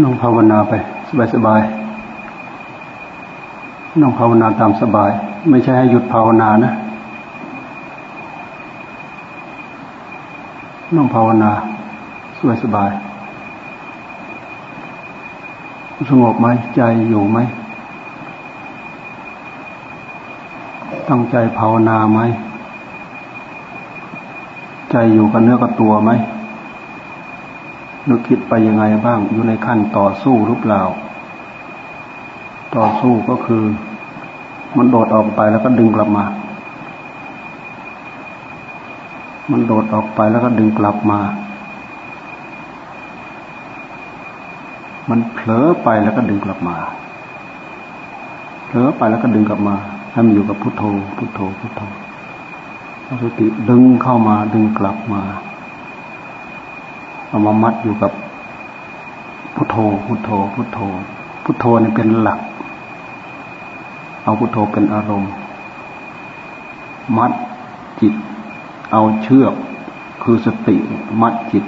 น้องภาวนาไปสบายสบายน้องภาวนาตามสบาย ไม่ใช่ให้หยุดภาวนานะน้องภาวนาสบายสบายสงบไหมใจอยู่ไหมตั้งใจภาวนาไหมใจอยู่กับเนื้อกับตัวไหม นึกคิดไปยังไงบ้าง อยู่ในขั้นต่อสู้หรือเปล่า ต่อสู้ก็คือ มันโดดออกไปแล้วก็ดึงกลับมา มันโดดออกไปแล้วก็ดึงกลับมา มันเผลอไปแล้วก็ดึงกลับมา เผลอไปแล้วก็ดึงกลับมาให้มันอยู่กับพุทโธ พุทโธ พุทโธสติดึงเข้ามาดึงกลับมา เอามามัดอยู่กับพุทโธ พุทโธ พุทโธ พุทโธนี่เป็นหลัก เอาพุทโธเป็นอารมณ์ มัดจิต เอาเชือกคือสติมัดจิต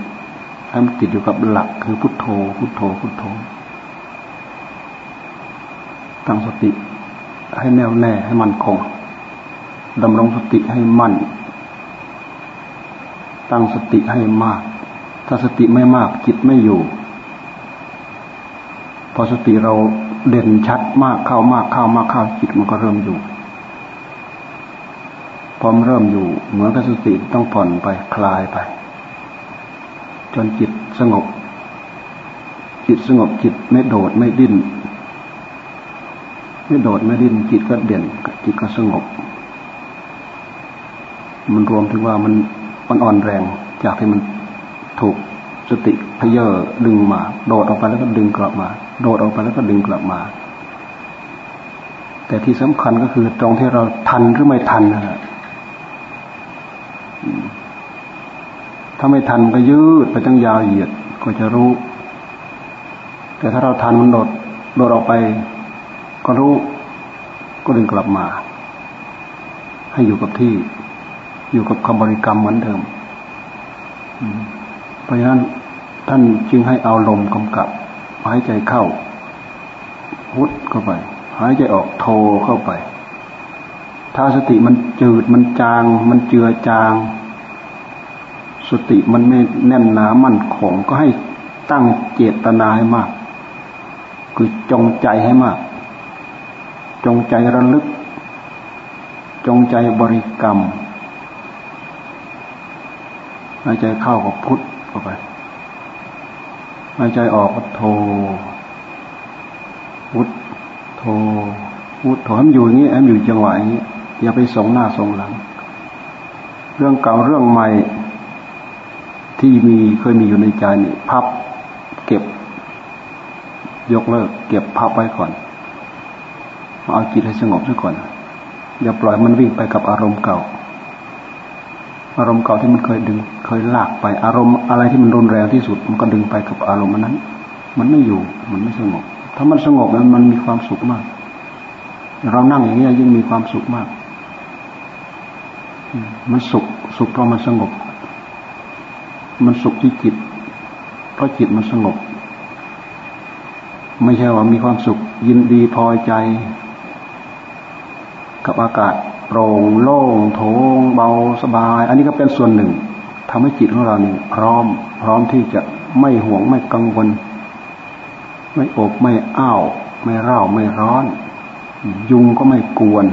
ให้มันติดอยู่กับหลักคือพุทโธ พุทโธ พุทโธ ตั้งสติให้แน่วแน่ให้มันคงดำรงสติให้มั่น ตั้งสติให้มาก ถ้าสติไม่มากจิตไม่อยู่ พอสติเราเด่นชัดมากเข้ามากเข้ามากเข้าจิตมันก็เริ่มอยู่ พอมเริ่มอยู่เหมือนกับสติต้องผ่อนไปคลายไป จนจิตสงบ จิตสงบจิตไม่โดดไม่ดิ้นไม่โดดไม่ดิ้นจิตก็เด่นจิตก็สงบ มันรวมถึงว่ามันมันอ่อนแรงจากที่มัน ถูกสติพเยอดึงมา โดดออกไปแล้วก็ดึงกลับมา โดดออกไปแล้วก็ดึงกลับมา แต่ที่สำคัญก็คือตรงที่เราทันหรือไม่ทันนะถ้าไม่ทันก็ยืดไปตั้งยาวเหยียดก็จะรู้ แต่ถ้าเราทันมันโดดโดดออกไป ก็รู้ก็ดึงกลับมา ให้อยู่กับที่ อยู่กับคำบริกรรมเหมือนเดิม เพราะฉะนั้นท่านจึงให้เอาลมกำกับ หายใจเข้าพุทเข้าไป หายใจออกโทเข้าไป ถ้าสติมันจืดมันจาง มันเจือจาง สติมันไม่แน่นหนามั่นคงก็ให้ตั้งเจตนาให้มาก คือจงใจให้มาก จงใจระลึก จงใจบริกรรมหายใจเข้าก็พุท เข้าไปหายใจออกโทพุทโทพุทโทให้มันอยู่อย่างนี้ให้มันอยู่จังหวะอย่างนี้อย่าไปส่งหน้าส่งหลัง เรื่องเก่าเรื่องใหม่ ที่มีเคยมีอยู่ในใจนี่พับ เก็บ ยกเลิก เก็บพับไว้ก่อนเอาจิตให้สงบซะก่อนอย่าปล่อยมันวิ่งไปกับอารมณ์เก่า อารมณ์เก่าที่มันเคยดึง เคยลากไป อารมณ์อะไรที่มันรุนแรงที่สุด มันก็ดึงไปกับอารมณ์นั้น มันไม่อยู่ มันไม่สงบ ถ้ามันสงบแล้วมันมีความสุขมาก เรานั่งอย่างนี้ยิ่งมีความสุขมาก มันสุข สุขเพราะมันสงบ มันสุขที่จิต เพราะจิตมันสงบ ไม่ใช่ว่ามีความสุข ยินดีพอใจ กับอากาศ โปร่งโล่งโถงเบาสบาย อันนี้ก็เป็นส่วนหนึ่งทำให้จิตของเราเนี่ยพร้อม พร้อมที่จะไม่ห่วงไม่กังวล ไม่อบไม่อ้าว ไม่เร่าไม่ร้อน ยุงก็ไม่กวน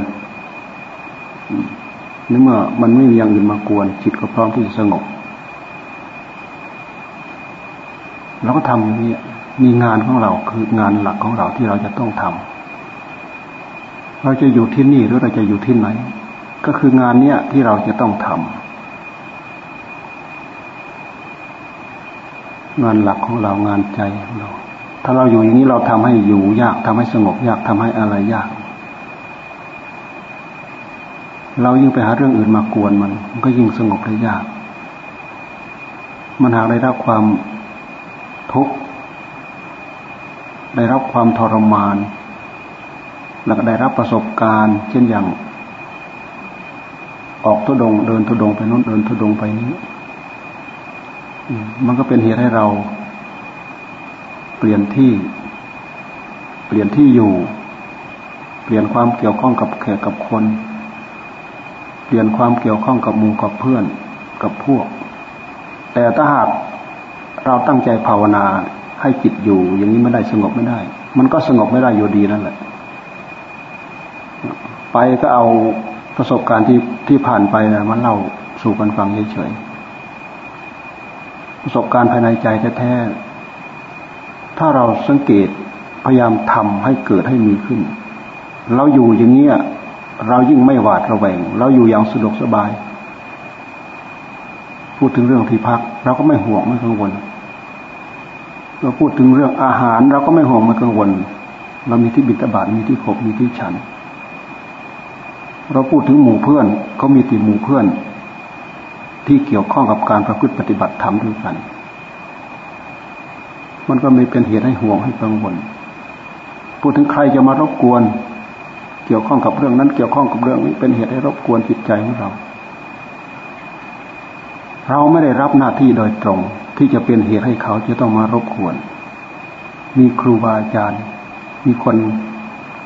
นี่เมื่อมันไม่มีอย่างอื่นมากวน จิตก็พร้อมที่จะสงบเราก็ทำอย่างนี้มีงานของเราคืองานหลักของเราที่เราจะต้องทำ เราจะอยู่ที่นี่หรือเราจะอยู่ที่ไหน ก็คืองานเนี้ยที่เราจะต้องทำงานหลักของเรางานใจของเรา ถ้าเราอยู่อย่างนี้เราทำให้อยู่ยากทำให้สงบยากทำให้อะไรยาก เรายิ่งไปหาเรื่องอื่นมากวนมัน มันก็ยิ่งสงบได้ยาก มันหากได้รับความทุกข์ได้รับความทรมาน แล้วก็ได้รับประสบการณ์ เช่นอย่าง ออกทุดง เดินทุดงไปนู้นเดินทุดงไปนี้มันก็เป็นเหตุให้เรา เปลี่ยนที่ เปลี่ยนที่อยู่ เปลี่ยนความเกี่ยวข้องกับแขกกับคน เปลี่ยนความเกี่ยวข้องกับหมู่กับเพื่อนกับพวก แต่ถ้าหากเราตั้งใจภาวนาให้จิตอยู่ อย่างนี้ไม่ได้สงบไม่ได้ มันก็สงบไม่ได้อยู่ดีนั่นแหละ ไปก็เอาประสบการณ์ที่ที่ผ่านไปนะมันเล่าสู่กันฟังเฉยๆประสบการณ์ภายในใจแท้ๆถ้าเราสังเกตพยายามทำให้เกิดให้มีขึ้น เราอยู่อย่างเงี้ยเรายิ่งไม่หวาดระแวง เราอยู่อย่างสะดวกสบาย พูดถึงเรื่องที่พัก เราก็ไม่ห่วงไม่กังวลเราพูดถึงเรื่องอาหาร เราก็ไม่ห่วงไม่กังวล เรามีที่บิณฑบาตมีที่ขบมีที่ฉัน เราพูดถึงหมู่เพื่อนเขามีตีหมู่เพื่อน ที่เกี่ยวข้องกับการประพฤติปฏิบัติธรรมด้วยกัน มันก็ไม่เป็นเหตุให้ห่วงให้กังวลพูดถึงใครจะมารบกวน เกี่ยวข้องกับเรื่องนั้น เกี่ยวข้องกับเรื่องนี้เป็นเหตุให้รบกวนจิตใจของเรา เราไม่ได้รับหน้าที่โดยตรง ที่จะเป็นเหตุให้เขาจะต้องมารบกวน มีครูบาอาจารย์ มีคน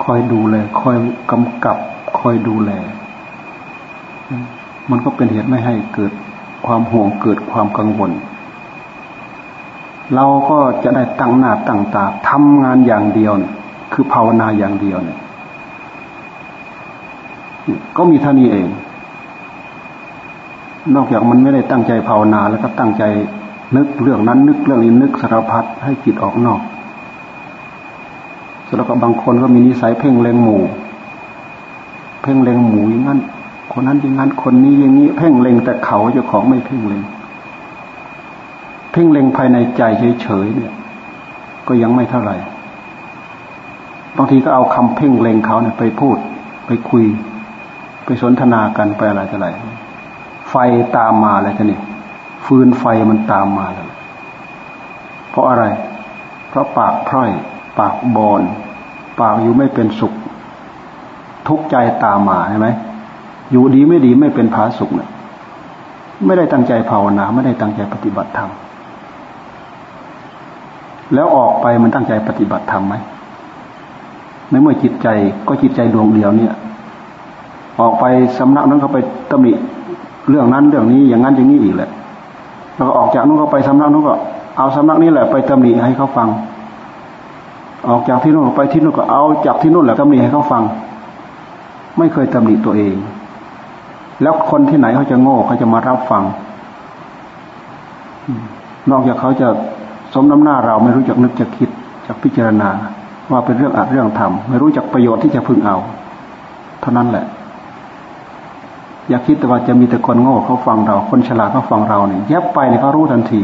คอยดูแลคอยกำกับ อยดูแล มันก็เป็นเหตุไม่ให้เกิดความห่วงเกิดความกังวล เราก็จะได้ตั้งหน้าตั้งตาทำงานอย่างเดียวเนี่ยคือภาวนาอย่างเดียวเนี่ย ก็มีเท่านี้เอง นอกจากมันไม่ได้ตั้งใจภาวนาแล้วก็ตั้งใจนึกเรื่องนั้น นึกเรื่องนี้นึกสารพัดให้จิตออกนอกสำหรับบางคนก็มีนิสัยเพ่งเล็งหมู่ เพ่งเล็งหมูอย่างนั้น คนนั้นอย่างนั้น คนนี้อย่างนี้ เพ่งเล็งแต่เขาเจ้าของไม่เพ่งเล็ง เพ่งเล็งภายในใจเฉยๆเนี่ย ก็ยังไม่เท่าไหร่ บางทีก็เอาคำเพ่งเล็งเขาเนี่ยไปพูด ไปคุย ไปสนทนากันไปอะไรต่ออะไร ไฟตามมาอะไรกันนี่ฟืนไฟมันตามมาเลยเพราะอะไร เพราะปากพร่อย ปากบอน ปากอยู่ไม่เป็นสุข ทุกข์ใจตามมาใช่ไหมอยู่ดีไม่ดีไม่เป็นผาสุกเนี่ยไม่ได้ตั้งใจภาวนา ไม่ได้ตั้งใจปฏิบัติธรรมแล้วออกไปมันตั้งใจปฏิบัติธรรมไหมในเมื่อจิตใจก็จิตใจดวงเดียวเนี่ย ออกไปสำนักนั้นเขาไปตำหนิเรื่องนั้นเรื่องนี้อย่างนั้นอย่างนี้อีกแหละแล้วก็ออกจากนู้นก็ไปสำนักนู้นก็เอาสำนักนี้แหละไปตำหนิให้เขาฟัง ออกจากที่นู้นไปที่นู้นก็เอาจากที่นู้นแหละตำหนิให้เขาฟัง ไม่เคยตำหนิตัวเอง แล้วคนที่ไหนเขาจะโง่เขาจะมารับฟัง นอกจากเขาจะสมน้ำหน้าเราไม่รู้จักนึกจะคิดจะพิจารณา ว่าเป็นเรื่องอัดเรื่องทำไม่รู้จักประโยชน์ที่จะพึงเอา เท่านั้นแหละ อย่าคิดแต่ว่าจะมีแต่คนโง่เขาฟังเรา คนฉลาดเขาฟังเราเนี่ยแยบไปเนี่ยเขารู้ทันที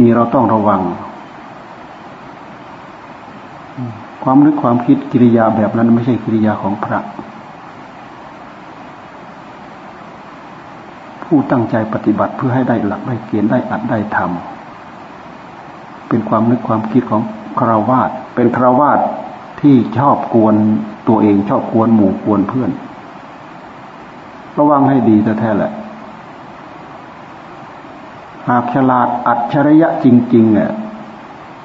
มีเราต้องระวัง ความนึกความคิดกิริยาแบบนั้นไม่ใช่กิริยาของพระ ผู้ตั้งใจปฏิบัติเพื่อให้ได้หลักได้เกณฑ์ได้อัดได้ทำเป็นความนึกความคิดของคราวาสเป็นคราวาสที่ชอบกวนตัวเองชอบกวนหมู่กวนเพื่อน ระวังให้ดีแท้ๆแหละหากฉลาดอัจฉริยะจริงๆเนี่ย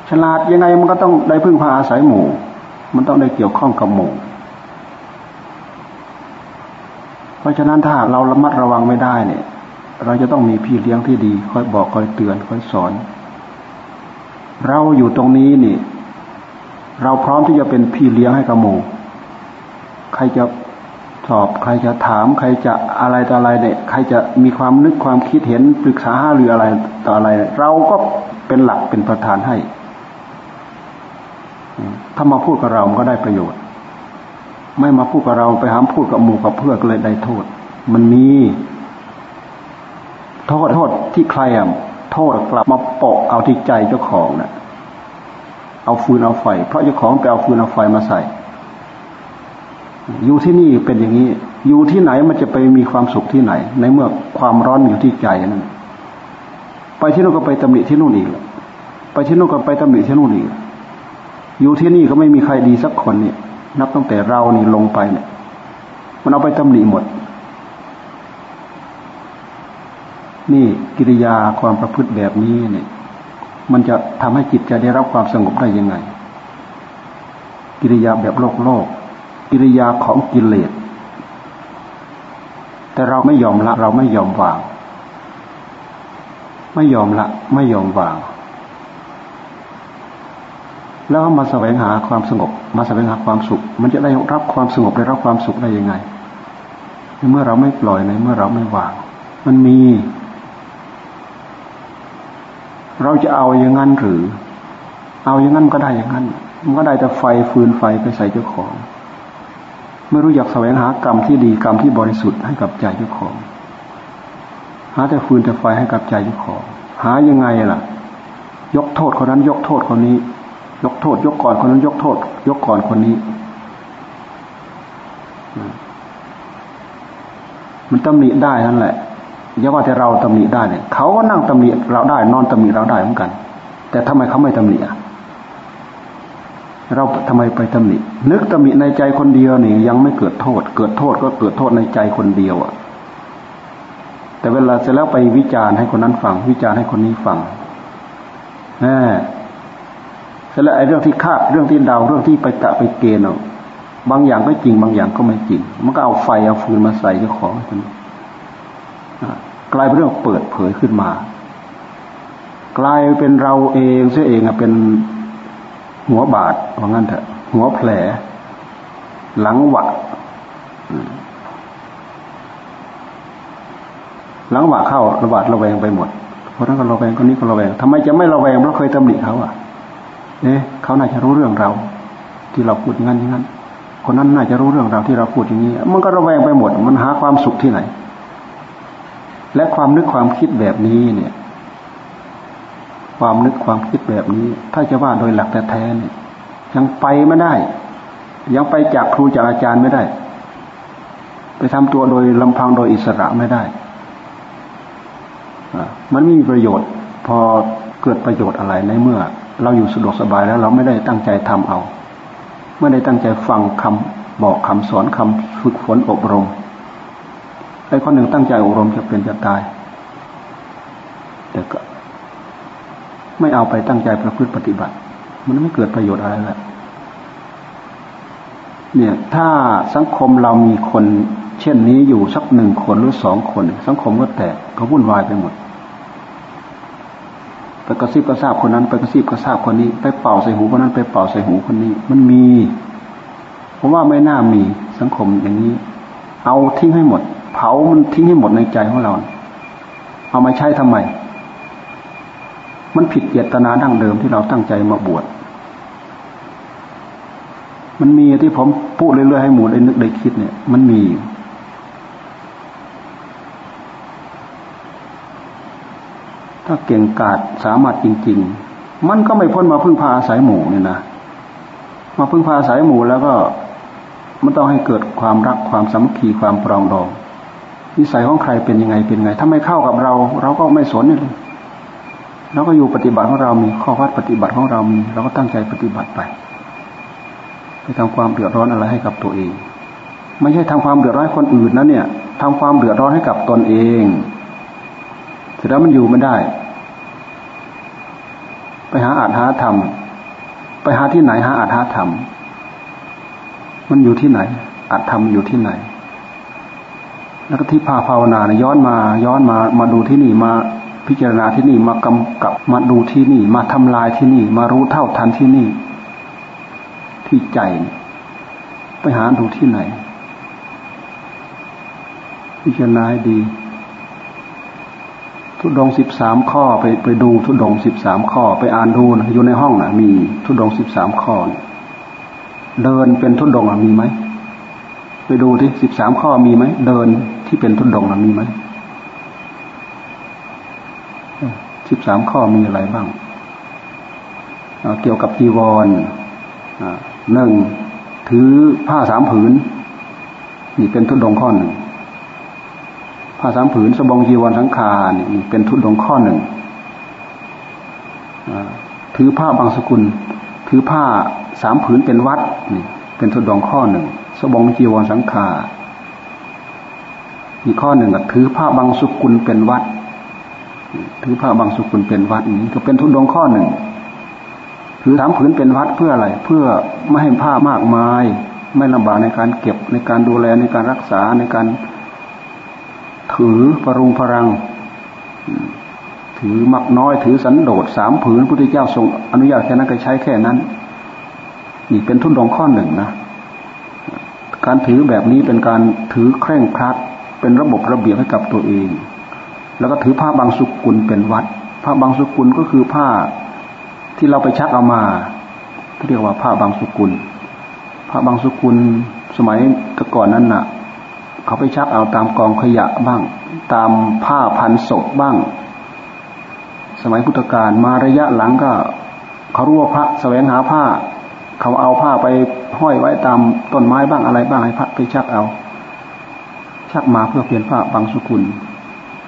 ฉลาดยังไงมันก็ต้องได้พึ่งพาอาศัยหมู่ มันต้องได้เกี่ยวข้องกับหมู่ เพราะฉะนั้นถ้าเราระมัดระวังไม่ได้เนี่ย เราจะต้องมีพี่เลี้ยงที่ดี คอยบอกคอยเตือนคอยสอน เราอยู่ตรงนี้นี่ เราพร้อมที่จะเป็นพี่เลี้ยงให้กับหมู่ ใครจะสอบใครจะถาม ใครจะอะไรต่ออะไรเนี่ย ใครจะมีความนึกความคิดเห็นปรึกษาหรืออะไรต่ออะไร เราก็เป็นหลักเป็นประธานให้ ถ้ามาพูดกับเรามันก็ได้ประโยชน์ ไม่มาพูดกับเราไปหามพูดกับหมู่กับเพื่อนก็เลยได้โทษ มันมีโทษโทษที่ใครอะโทษกลับมาเปกเอาที่ใจเจ้าของนะ่ะ เอาฟืนเอาไฟ เพราะเจ้าของไปเอาฟืนเอาไฟมาใส่ อยู่ที่นี่เป็นอย่างนี้ อยู่ที่ไหนมันจะไปมีความสุขที่ไหน ในเมื่อความร้อนอยู่ที่ใจนั่นไปที่นู่นก็ไปตำหนิที่นู่นอีก ไปที่นู่นก็ไปตำหนิที่นู่นอีก อยู่ที่นี่ก็ไม่มีใครดีสักคนเนี่ย นับตั้งแต่เรานี่ลงไปเนี่ย มันเอาไปตำหนิหมด นี่กิริยาความประพฤติแบบนี้เนี่ย มันจะทำให้จิตจะได้รับความสงบได้ยังไง กิริยาแบบโลกโลก กิริยาของกิเลสแต่เราไม่ยอมละ เราไม่ยอมวาง ไม่ยอมละ ไม่ยอมวาง แล้วมาแสวงหาความสงบ มาแสวงหาความสุข มันจะได้รับความสงบได้รับความสุขได้ยังไงเมื่อเราไม่ปล่อยในเมื่อเราไม่วาง มันมี เราจะเอาอย่างนั้นหรือ เอาอย่างนั้นก็ได้อย่างนั้น มันก็ได้แต่ไฟฟืนไฟไปใส่เจ้าของ ไม่รู้อยากแสวงหากรรมที่ดีกรรมที่บริสุทธิ์ให้กับใจเจ้าของ หาแต่ฟืนแต่ไฟให้กับใจเจ้าของ หายังไงล่ะ ยกโทษคนนั้น ยกโทษคนนี้ ยกโทษ ยกก่อนคนนั้นยกโทษ ยกก่อนคนนี้ มันตำหนิได้นั่นแหละอย่าว่าแต่เราตำหนิได้เนี่ยเขาก็นั่งตำหนิเราได้ นอนตำหนิเราได้เหมือนกัน แต่ทำไมเขาไม่ตำหนิอะเราทำไมไปตำหนิ นึกตำหนิในใจคนเดียวนี่ยังไม่เกิดโทษ เกิดโทษก็เกิดโทษในใจคนเดียวอะ แต่เวลาเสร็จแล้วไปวิจารณ์ให้คนนั้นฟัง วิจารณ์ให้คนนี้ฟังแน่ แล้วไอ้เรื่องที่คาดเรื่องที่เดาเรื่องที่ไปกะไปเกณฑ์เอาบางอย่างก็จริง บางอย่างก็ไม่จริง มันก็เอาไฟเอาฟืนมาใส่เจ้าของคนกลายเป็นเรื่องเปิดเผยขึ้นมา กลายเป็นเราเองเสียเองอะเป็นหัวบาดว่างั้นเถอะ หัวแผล หลังหวะหลังหวะเข้าระบาดระแวงไปหมดเพราะนั้นก็ระแวงคนนี้ก็ระแวงทำไมจะไม่ระแวงเพราะเคยตำหนิเขาอะ เอ๊ะเขาน่าจะรู้เรื่องเรา ที่เราพูดงั้นอย่งั้น คนนั้นน่าจะรู้เรื่องเราที่เราพูดอย่างนี้ มันก็ระแวงไปหมด มันหาความสุขที่ไหน และความนึกความคิดแบบนี้เนี่ย ความนึกความคิดแบบนี้ ถ้าจะว่าโดยหลักแท้ๆเนี่ยยังไปไม่ได้ ยังไปจากครูจากอาจารย์ไม่ได้ ไปทำตัวโดยลำพังโดยอิสระไม่ได้มันไม่มีประโยชน์ พอเกิดประโยชน์อะไรในเมื่อ เราอยู่สะดวกสบายแล้วเราไม่ได้ตั้งใจทำเอา ไม่ได้ตั้งใจฟังคำบอกคำสอนคำฝึกฝนอบรมไอ้คนหนึ่งตั้งใจอบรมจะเป็นจะตาย แต่ก็ ไม่เอาไปตั้งใจประพฤติปฏิบัติ มันไม่เกิดประโยชน์อะไรแหละเนี่ย ถ้าสังคมเรามีคน เช่นนี้อยู่สักหนึ่งคนหรือสองคน สังคมก็แตกก็วุ่นวายไปหมด ไปกระซิบกระซาบคนนั้น ไปกระซิบกระซาบคนนี้ ไปเป่าใส่หูคนนั้นไปเป่าใส่หูคนนี้ มันมีผมว่าไม่น่ามีสังคมอย่างนี้ เอาทิ้งให้หมด เผามันทิ้งให้หมดในใจของเรา เอามาใช้ทำไม มันผิดเจตนาดั้งเดิมที่เราตั้งใจมาบวชมันมีที่ผมพูดเรื่อยๆให้หมูได้นึกได้คิดเนี่ย มันมี ถ้าเก่งกาจสามารถจริง ๆ มันก็ไม่พ้นมาพึ่งพาอาศัยหมูเนี่ยนะมาพึ่งพาอาศัยหมูแล้วก็มันต้องให้เกิดความรักความสามัคคีความปรองดองนิสัยของใครเป็นยังไงเป็นไง ถ้าไม่เข้ากับเรา เราก็ไม่สนเลยเราก็อยู่ปฏิบัติของเรามีข้อวัดปฏิบัติของเรามีเราก็ตั้งใจปฏิบัติไปไปทำความเดือดร้อนอะไรให้กับตัวเอง ไม่ใช่ทำความเดือดร้อนคนอื่นนะเนี่ยทำความเดือดร้อนให้กับตนเองเสร็จแล้วมันอยู่ไม่ได้ หาอาจหาธรรม ไปหาที่ไหนหาอาจหาธรรม มันอยู่ที่ไหนอาจธรรมอยู่ที่ไหน แล้วก็ที่พาภาวนาเนี่ยย้อนมา ย้อนมามาดูที่นี่มาพิจารณาที่นี่มากำกับมาดูที่นี่ มาทำลายที่นี่ มารู้เท่าทันที่นี่ ที่ใจ ไปหาดูที่ไหน พิจารณาให้ดี ทุดงสิบสามข้อไปไปดูทุดงสิบสามข้อ ไปอ่านดูนะอยู่ในห้องนะมีทุดงสิบสามข้อ เดินเป็นทุดงมีไหมไปดูที่สิบสามข้อมีไหมเดินที่เป็นทุดงมีไหมสิบสามข้อมีอะไรบ้างเกี่ยวกับจีวรหนึ่งถือผ้าสามผืน นี่เป็นทุดงข้อหนึ่ง ผ้าสามผืนสบงจีวรสังขานี่เป็นทุดงข้อหนึ่งถือผ้าบางสกุล ถือผ้าสามผืนเป็นวัดนี่เป็นทุดงข้อหนึ่งสบงจีวรสังขารอีกข้อหนึ่งก็ถือผ้าบางสกุลเป็นวัด ถือผ้าบางสกุลเป็นวัดนี้ก็เป็นทุนดงข้อหนึ่งถือถามผืนเป็นวัดเพื่ออะไร เพื่อไม่ให้ผ้ามากมาย ไม่ลำบากในการเก็บในการดูแลในการรักษาในการ ถือปรุงพรัง ถือมักน้อย ถือสันโดษสามผืนพุทธเจ้าทรงอนุญาตแค่นั้นก็ใช้แค่นั้นนี่เป็นทุนดงข้อหนึ่งนะการถือแบบนี้เป็นการถือเคร่งครัดเป็นระบบระเบียบให้กับตัวเอง แล้วก็ถือผ้าบางสุกุลเป็นวัด ผ้าบางสุกุลก็คือผ้าที่เราไปชักเอามาเรียกว่าผ้าบางสุกุล ผ้าบางสุกุลสมัยตะก่อนนั้นน่ะ เขาไปชักเอาตามกองขยะบ้าง ตามผ้าพันศพบ้าง สมัยพุทธกาลมาระยะหลังก็เขารู้ว่าพระแสวงหาผ้า เขาเอาผ้าไปห้อยไว้ตามต้นไม้บ้างอะไรบ้างให้พระไปชักเอา ชักมาเพื่อเปลี่ยนผ้าบางสุกุล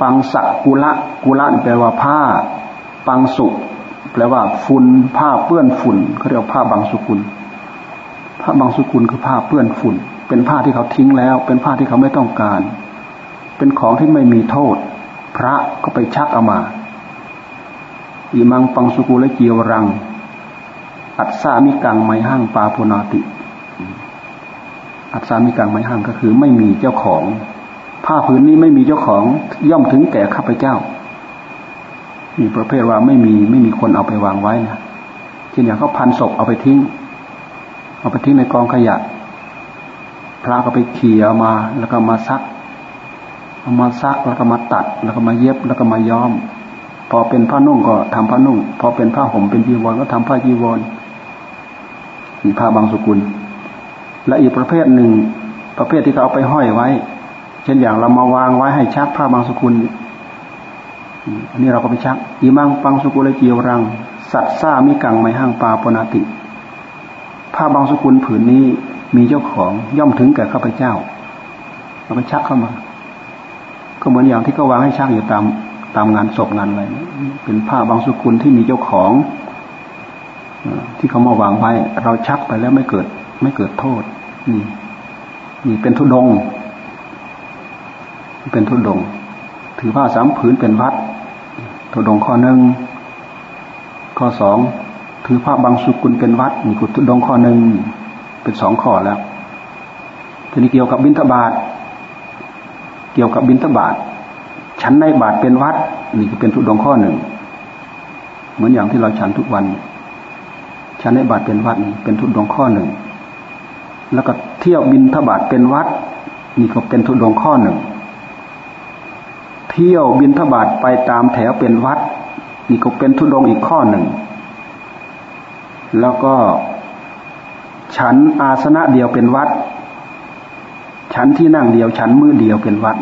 ปังสะกุละกุละแปลว่าผ้า ปังสุแปลว่าฝุ่นผ้าเปื้อนฝุ่นเขาเรียกผ้าบางสุกุลผ้าบางสุกุลคือผ้าเปื้อนฝุ่น เป็นผ้าที่เขาทิ้งแล้ว เป็นผ้าที่เขาไม่ต้องการ เป็นของที่ไม่มีโทษ พระก็ไปชักเอามาอิมังปังสุกุลและเกียวรัง อัศามิกังไมห้างปาโพนาติ อัศามิกังไมห้างก็คือไม่มีเจ้าของ ผ้าผืนนี้ไม่มีเจ้าของย่อมถึงแก่ข้าพเจ้า มีประเภทว่าไม่มีไม่มีคนเอาไปวางไว้นะเช่นอย่างเขาพันศพเอาไปทิ้ง เอาไปทิ้งในกองขยะ พระก็ไปเขี่ยมาแล้วก็มาซักเอามาซักแล้วก็มาตัด แล้วก็มาเย็บแล้วก็มาย้อม พอเป็นผ้านุ่งก็ทำผ้านุ่ง พอเป็นผ้าห่มเป็นจีวรก็ทำผ้าจีวรมีผ้าบางสกุล และอีกประเภทหนึ่ง ประเภทที่เขาเอาไปห้อยไว้ เช่นอย่างเรามาวางไว้ให้ชักผ้าบางสกุลอันนี้เราก็ไปชักอีมังปังสกุลเจียวรัง สัตซ่ามิกังไมห้างปาปนาติ ผ้าบางสกุลผืนนี้ มีเจ้าของย่อมถึงแก่ข้าพเจ้าเราไปชักเข้ามา ก็เหมือนอย่างที่เขาวางให้ชักอยู่ตามตามงานศพงานอะไรเป็นผ้าบางสกุลที่มีเจ้าของที่เขามาวางไว้ เราชักไปแล้วไม่เกิด ไม่เกิดโทษ นี่ นี่เป็นทุดง เป็นทุดง ถือผ้าสามผืนเป็นวัด ทุดงข้อหนึ่งข้อสองถือผ้าบางสุกุลเป็นวัดนี่กุทุดงข้อหนึ่ง เป็นสองข้อแล้วทีนี้เกี่ยวกับบิณฑบาตเกี่ยวกับบิณฑบาตฉันในบาทเป็นวัดนี่ก็เป็นทุดงข้อหนึ่ง เหมือนอย่างที่เราฉันทุกวัน ฉันในบาทเป็นวัดเป็นทุนดงข้อหนึ่ง แล้วก็เที่ยวบินทบาทเป็นวัด นี่ก็เป็นทุนดงข้อหนึ่ง เที่ยวบินทบาทไปตามแถวเป็นวัด นี่ก็เป็นทุนดงอีกข้อหนึ่ง แล้วก็ ฉันอาสนะเดียวเป็นวัด ฉันที่นั่งเดียว ฉันมือเดียวเป็นวัด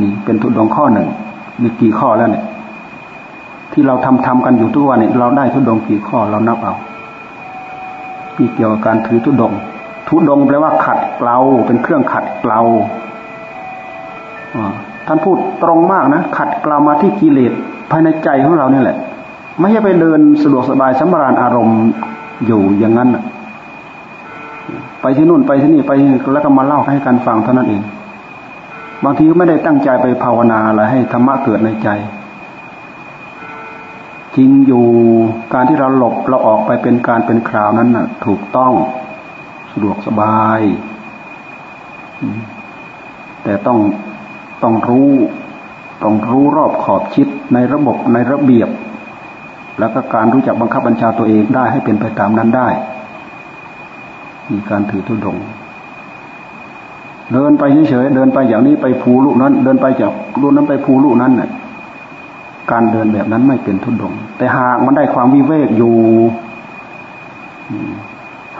นี่เป็นทุดงข้อหนึ่ง มีกี่ข้อแล้วเนี่ย ที่เราทำทำกันอยู่ทุกวันเนี่ยเราได้ทุดงกี่ข้อเรานับเอานี่เกี่ยวกับการถือทุดง ทุดงแปลว่าขัดเกลาเป็นเครื่องขัดเกลาท่านพูดตรงมากนะ ขัดเกลามาที่กิเลสภายในใจของเราเนี่ยแหละ ไม่ใช่ไปเดินสะดวกสบายสัมราญอารมณ์อยู่อย่างนั้น ไปที่นู่นไปที่นี่ไปแล้วก็มาเล่าให้กันฟังเท่านั้นเอง บางทีก็ไม่ได้ตั้งใจไปภาวนาอะไรให้ธรรมะเกิดในใจ จริงอยู่การที่เราหลบเราออกไปเป็นการเป็นคราวนั้นน่ะ ถูกต้องสะดวกสบาย แต่ต้องต้องรู้ต้องรู้รอบขอบชิดในระบบในระเบียบ แล้วก็การรู้จักบังคับบัญชาตัวเองได้ให้เป็นไปตามนั้นได้ มีการถือทุดง เดินไปเฉยๆเดินไปอย่างนี้ไปภูลูกนั้น เดินไปจากลูกนั้นไปภูลูกนั้นเนี่ยการเดินแบบนั้นไม่เป็นทุดง แต่หากมันได้ความวิเวกอยู่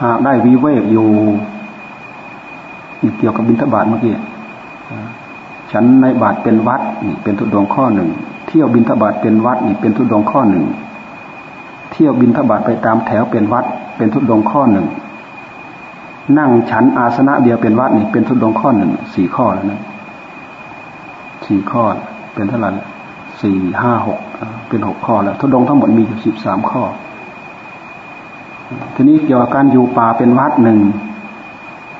หากได้วิเวกอยู่เกี่ยวกับบิณฑบาตเมื่อกี้ฉันในบาทเป็นวัดนี่เป็นทุดงข้อหนึ่ง เที่ยวบิณฑบาตเป็นวัดนี่เป็นทุดงข้อหนึ่ง เที่ยวบิณฑบาตไปตามแถวเป็นวัด เป็นทุดงข้อหนึ่ง นั่งฉันอาสนะเดียวเป็นวัดนี่เป็นทุดงข้อหนึ่งสี่ข้อแล้วนะสี่ข้อเป็นเท่าไหร่สี่ห้าหกเป็นหกข้อแล้วทุดงทั้งหมดมีอยู่สิบสามข้อ ทีนี้เกี่ยวกับการอยู่ป่าเป็นวัดหนึ่ง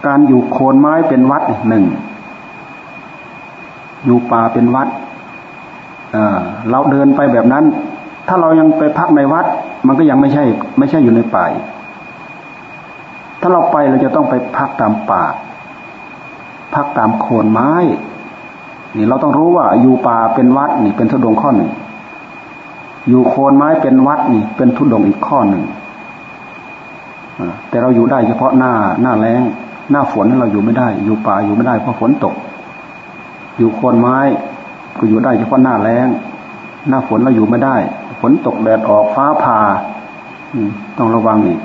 การอยู่โคนไม้เป็นวัดหนึ่งอยู่ป่าเป็นวัดเราเดินไปแบบนั้น ถ้าเรายังไปพักในวัด มันก็ยังไม่ใช่ ไม่ใช่อยู่ในป่า ถ้าเราไปเราจะต้องไปพักตามป่า พักตามโคนไม้ นี่เราต้องรู้ว่าอยู่ป่าเป็นวัดนี่เป็นทุดงข้อหนึ่ง อยู่โคนไม้เป็นวัดนี่เป็นทุดงอีกข้อหนึ่งแต่เราอยู่ได้เฉพาะหน้าหน้าแรงหน้าฝนเราอยู่ไม่ได้ อยู่ป่าอยู่ไม่ได้เพราะฝนตก อยู่โคนไม้ก็อยู่ได้เฉพาะหน้าแรงหน้าฝนเราอยู่ไม่ได้ ฝนตกแดดออกฟ้าผ่าต้องระวังอีก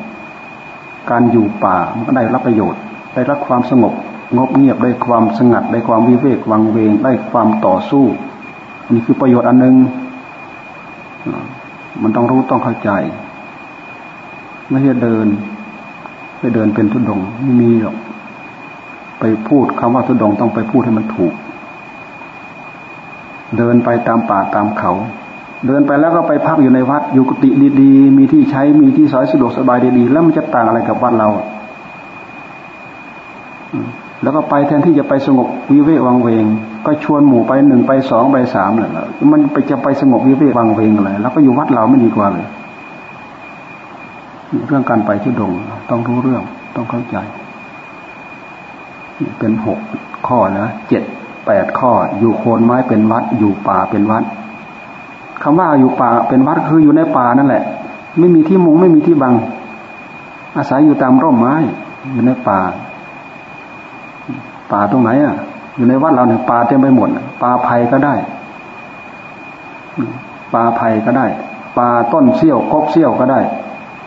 การอยู่ป่ามันก็ได้รับประโยชน์ ได้รับความสงบงบเงียบได้ความสงัด ได้ความวิเวกวังเวงได้ความต่อสู้นี่คือประโยชน์อันหนึ่งมันต้องรู้ต้องเข้าใจ ไม่ใช่เดินไปเดินเป็นทุดงไม่มีหรอกไปพูดคำว่าทุดงต้องไปพูดให้มันถูก เดินไปตามป่าตามเขา เดินไปแล้วก็ไปพักอยู่ในวัด อยู่กุฏิดีๆ มีที่ใช้มีที่สอยสะดวกสบายดีๆ แล้วมันจะต่างอะไรกับวัดเรา แล้วก็ไปแทนที่จะไปสงบวิเวกวังเวง ก็ชวนหมู่ไปหนึ่งไปสองไปสามเลยมันไปจะไปสงบวิเวกวังเวงอะไรแล้วก็อยู่วัดเราไม่ดีกว่าเลยเรื่องการไปที่ดงต้องรู้เรื่องต้องเข้าใจเป็นหกข้อนะเจ็ดแปดข้อ อยู่โคนไม้เป็นวัด อยู่ป่าเป็นวัด คำว่าอยู่ป่าเป็นวัดคืออยู่ในป่านั่นแหละ ไม่มีที่มุงไม่มีที่บัง อาศัยอยู่ตามร่มไม้ อยู่ในป่า ป่าตรงไหนอะ อยู่ในวัดเราเนี่ยป่าเต็มไปหมดป่าไผ่ก็ได้ป่าไผ่ก็ได้ป่าต้นเสี้ยวกกเสี้ยวก็ได้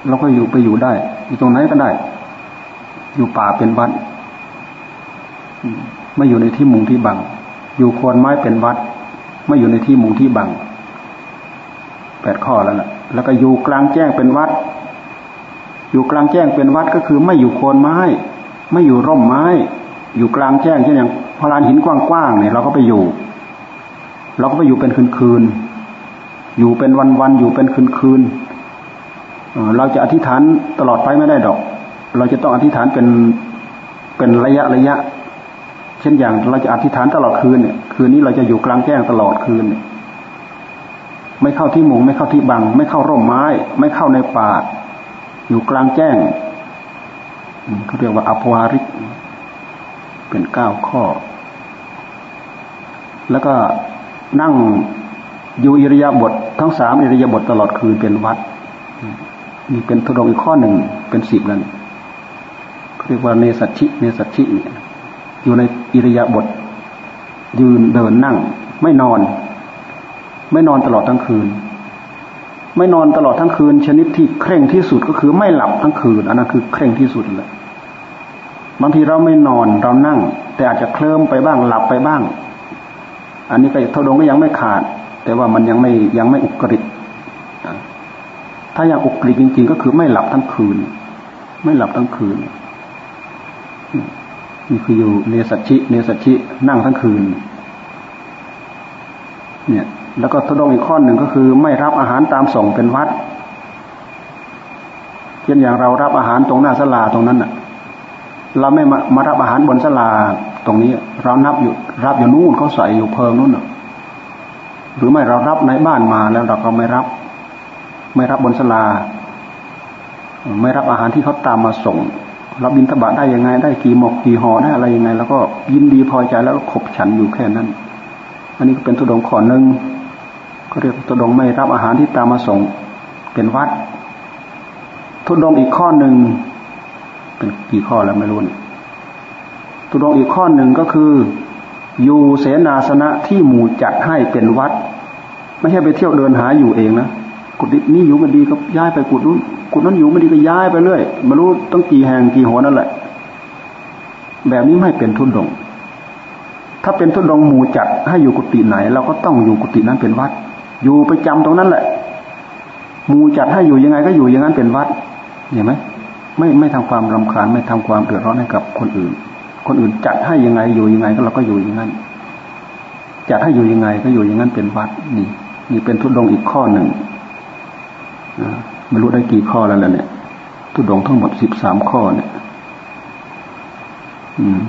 เราก็อยู่ไปอยู่ได้ อยู่ตรงไหนก็ได้ อยู่ป่าเป็นวัดไม่อยู่ในที่มุงที่บัง อยู่โคนไม้เป็นวัด ไม่อยู่ในที่มุงที่บัง แปดข้อแล้วล่ะ แล้วก็อยู่กลางแจ้งเป็นวัด อยู่กลางแจ้งเป็นวัดก็คือไม่อยู่โคนไม้ ไม่อยู่ร่มไม้ อยู่กลางแจ้งเช่นอย่างพลานหินกว้างๆเนี่ยเราก็ไปอยู่ เราก็ไปอยู่เป็นคืนๆอยู่เป็นวันๆอยู่เป็นคืนๆเราจะอธิษฐานตลอดไปไม่ได้ดอก เราจะต้องอธิษฐานเป็นเป็นระยะระยะ เช่นอย่างเราจะอธิษฐานตลอดคืนเนี่ยคืนนี้เราจะอยู่กลางแจ้งตลอดคืนเนี่ย ไม่เข้าที่มุง ไม่เข้าที่บัง ไม่เข้าร่มไม้ ไม่เข้าในป่า อยู่กลางแจ้งเขาเรียกว่าอภวาริก เป็นเก้าข้อ แล้วก็นั่งอยู่อิริยาบถททั้งสามอิริยาบถตลอดคืนเป็นวัดนี่เป็นทุดงอีกข้อหนึ่งเป็นสิบนั่นเรียกว่าเนสัชิเนสัชิเนี่ยอยู่ในอิริยาบถยืนเดินนั่ง ไม่นอน ไม่นอนตลอดทั้งคืน ไม่นอนตลอดทั้งคืน ชนิดที่เคร่งที่สุดก็คือไม่หลับทั้งคืน อันนั้นคือเคร่งที่สุดเลยบางทีเราไม่นอนเรานั่ง แต่อาจจะเคลิ้มไปบ้างหลับไปบ้าง อันนี้ก็ทดงก็ยังไม่ขาด แต่ว่ามันยังไม่ยังไม่อุกฤษถ้าอยากอุกฤษจริง ๆ ก็คือไม่หลับทั้งคืน ไม่หลับทั้งคืนนี่คืออยู่เนสัชิเนสัชินั่งทั้งคืน เนี่ย แล้วก็ทุดงอีกข้อหนึ่งก็คือ ไม่รับอาหารตามส่งเป็นวัดเช่นอย่างเรารับอาหารตรงหน้าสลาตรงนั้นน่ะ เราไม่มามารับอาหารบนสลาตรงนี้ เรานับอยู่ รับอยู่นู่นเขาใส่อยู่เพิงนู่นน่ะ หรือไม่เรารับในบ้านมาแล้วเราก็ไม่รับ ไม่รับบนสลา ไม่รับอาหารที่เขาตามมาส่งรับบินทบาทได้ยังไง ได้กี่หมกกี่ห่อได้อะไรยังไง แล้วก็ยินดีพอใจแล้วก็ขบฉันอยู่แค่นั้น อันนี้ก็เป็นทุดงข้อหนึ่ง ก็เรียกทุดงไม่รับอาหารที่ตามมาส่งเป็นวัด ทุดงอีกข้อหนึ่งเป็นกี่ข้อแล้วไม่รู้นี่ทุดงอีกข้อหนึ่งก็คือ อยู่เสนาสนะที่หมู่จัดให้เป็นวัด ไม่ใช่ไปเที่ยวเดินหาอยู่เองนะกุฏินี้อยู่ไม่ดีก็ย้ายไปกุฏินู้นกุฏินั้นอยู่ไม่ดีก็ย้ายไปเรื่อยไม่รู้ต้องกี่แห่งกี่หนนั่นแหละ แบบนี้ไม่เป็นทุดง ถ้าเป็นทุดงหมู่จัดให้อยู่กุฏิไหน เราก็ต้องอยู่กุฏินั้นเป็นวัด อยู่ไปจำตรงนั้นแหละมูจัดให้อยู่ยังไงก็อยู่อย่างนั้นเป็นวัดเห็นไหมไม่ไม่ทำความรำคาญไม่ทำความเดือดร้อนให้กับคนอื่น คนอื่นจัดให้ยังไงอยู่ยังไงก็เราก็อยู่อย่างนั้นจัดให้อยู่ยังไงก็อยู่อย่างนั้นเป็นวัดนี่นี่เป็นทุดงอีกข้อหนึ่งไม่รู้ได้กี่ข้อแล้วล่ะเนี่ย ทุดงทั้งหมดสิบสามข้อเนี่ยอืม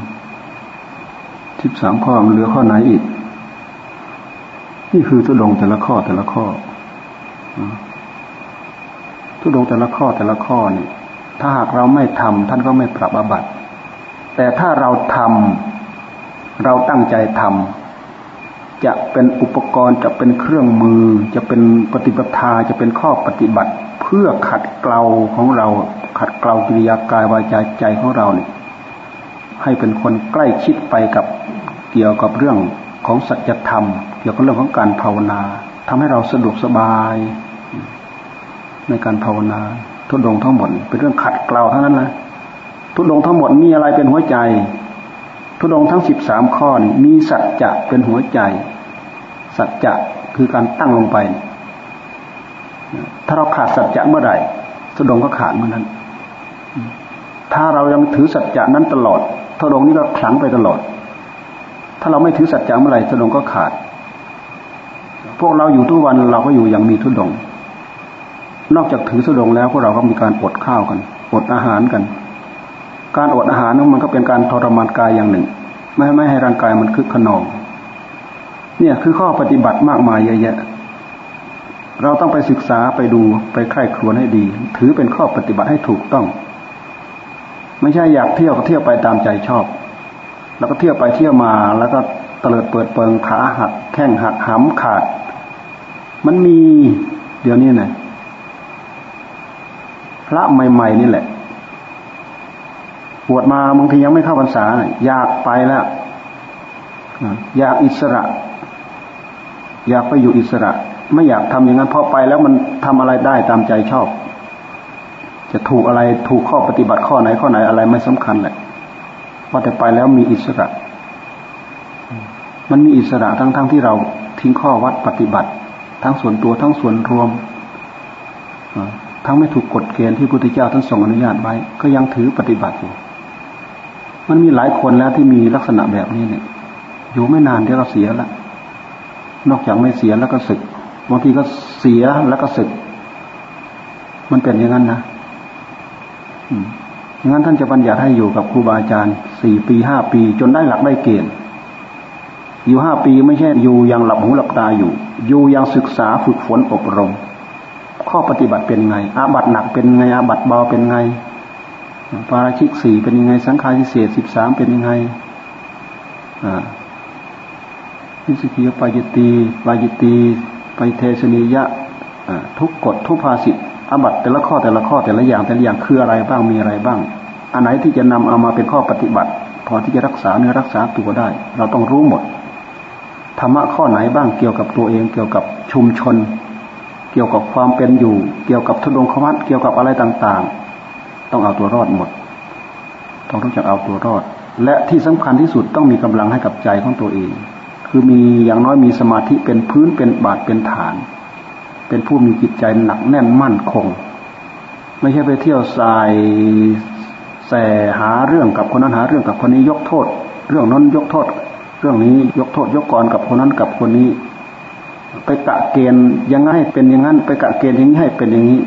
สิบสามข้อมันเหลือข้อไหนอีก นี่คือทุดงแต่ละข้อแต่ละข้อทุดงแต่ละข้อแต่ละข้อนี่ถ้าหากเราไม่ทำท่านก็ไม่ปรับอาบัติ แต่ถ้าเราทำเราตั้งใจทำจะเป็นอุปกรณ์จะเป็นเครื่องมือ จะเป็นปฏิปทาจะเป็นข้อปฏิบัติ เพื่อขัดเกลาของเรา ขัดเกลากิริยากายวาจาใจของเราเนี่ยให้เป็นคนใกล้ชิดไปกับเกี่ยวกับเรื่องของสัจธรรม เกี่ยวกับเรื่องของการภาวนาทำให้เราสะดวกสบาย ในการภาวนาทุดงทั้งหมด เป็นเรื่องขัดเกลาเท่านั้นนะทุดงทั้งหมดมีอะไรเป็นหัวใจ ทุดงทั้งสิบสามข้อนี่มีสัจจะเป็นหัวใจ สัจจะคือการตั้งลงไป ถ้าเราขาดสัจจะเมื่อไหร่ทุดงก็ขาดเมื่อนั้น ถ้าเรายังถือสัจจะนั้นตลอดทุดงนี้ก็ขลังไปตลอด ถ้าเราไม่ถือสัจจะเมื่อไหร่ทุดงก็ขาด พวกเราอยู่ทุกวันเราก็อยู่อย่างมีทุดง นอกจากถือสุดงแล้วพวกเราก็มีการอดข้าวกันอดอาหารกัน การอดอาหารนั้นมันก็เป็นการทรมานกายอย่างหนึ่ง ไม่ไม่ให้ร่างกายมันคึกขนอง เนี่ยคือข้อปฏิบัติมากมายเยอะแยะ เราต้องไปศึกษาไปดูไปใคร่ครวญให้ดี ถือเป็นข้อปฏิบัติให้ถูกต้อง ไม่ใช่อยากเที่ยวก็เที่ยวไปตามใจชอบ แล้วก็เที่ยวไปเที่ยวมาแล้วก็เตลิดเปิดเปิงขาหักแข้งหักหำขาด มันมี เดี๋ยวนี้นะพระใหม่ๆนี่แหละบวชมาบางทียังไม่เข้าพรรษาอยากไปแล้วอยากอิสระ อยากไปอยู่อิสระ ไม่อยากทำอย่างนั้นพอไปแล้วมันทำอะไรได้ตามใจชอบ จะถูกอะไรถูกข้อปฏิบัติข้อไหนข้อไหนอะไรไม่สำคัญแหละว่าแต่ไปแล้วมีอิสระ มันมีอิสระทั้งๆทที่เราทิ้งข้อวัดปฏิบัติ ทั้งส่วนตัวทั้งส่วนรวมทั้งไม่ถูกกฎเกณฑ์ที่พุทธเจ้าท่านทรงอนุญาตไว้ ก็ยังถือปฏิบัติอยู่ มันมีหลายคนแล้วที่มีลักษณะแบบนี้เนี่ย อยู่ไม่นานเดี๋ยวก็เสียละนอกจากไม่เสียแล้วก็สึกบางทีก็เสียแล้วก็สึก มันเป็นอย่างนั้นนะองั้นท่านจะบัญญัติให้อยู่กับครูบาอาจารย์สี่ปีห้าปี จนได้หลักได้เกณฑ์ อยู่ห้าปีไม่ใช่อยู่ยังหลับหูหลับตาอยู่ อยู่ยังศึกษาฝึกฝนอบรม ข้อปฏิบัติเป็นไง อาบัตหนักเป็นไง อาบัตเบาเป็นไง ปาราชิกสี่เป็นยังไง สังขารทิเศษสิบสามเป็นยังไงอ่านิสกิยปายตีปายตีไปเทสนิยะทุกกฎทุกภาสิตอบัตแต่ละข้อแต่ละข้อแต่ละอย่างแต่ละอย่างคืออะไรบ้างมีอะไรบ้าง อันไหนที่จะนำเอามาเป็นข้อปฏิบัติ พอที่จะรักษาเนื้อรักษาตัวได้ เราต้องรู้หมด ธรรมะข้อไหนบ้างเกี่ยวกับตัวเอง เกี่ยวกับชุมชน เกี่ยวกับความเป็นอยู่ เกี่ยวกับทุดงควัตเกี่ยวกับอะไรต่างๆ ต้องเอาตัวรอดหมด ต้องรู้จักเอาตัวรอด และที่สำคัญที่สุดต้องมีกำลังให้กับใจของตัวเอง คือมีอย่างน้อยมีสมาธิเป็นพื้นเป็นบาทเป็นฐาน เป็นผู้มีจิตใจหนักแน่นมั่นคง ไม่ใช่ไปเที่ยวสายแสหาเรื่องกับคนนั้นหาเรื่องกับคนนี้ยกโทษ เรื่องนั้นยกโทษ เรื่องนี้ยกโทษยกกรกับคนนั้นกับคนนี้ ไปกะเกณฑ์ยังไงให้เป็นอย่างนั้น ไปกะเกณฑ์อย่างนี้ให้เป็นอย่างนี้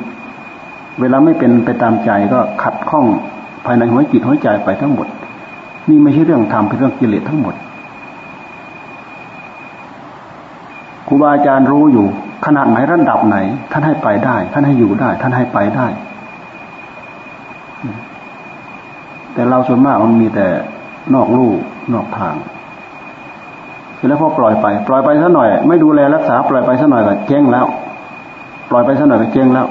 เวลาไม่เป็นไปตามใจก็ขัดข้องภายในหัวจิตหัวใจไปทั้งหมด นี่ไม่ใช่เรื่องธรรมเป็นเรื่องกิเลสทั้งหมดครูบาอาจารย์รู้อยู่ ขนาดไหนระดับไหน ท่านให้ไปได้ ท่านให้อยู่ได้ ท่านให้ไปได้ แต่เราส่วนมากมันมีแต่นอกลู่นอกทาง แล้วพอปล่อยไป ปล่อยไปสักหน่อย ไม่ดูแลรักษาปล่อยไปสักหน่อยก็เจ๊งแล้ว ปล่อยไปสักหน่อยก็เจ๊งแล้ว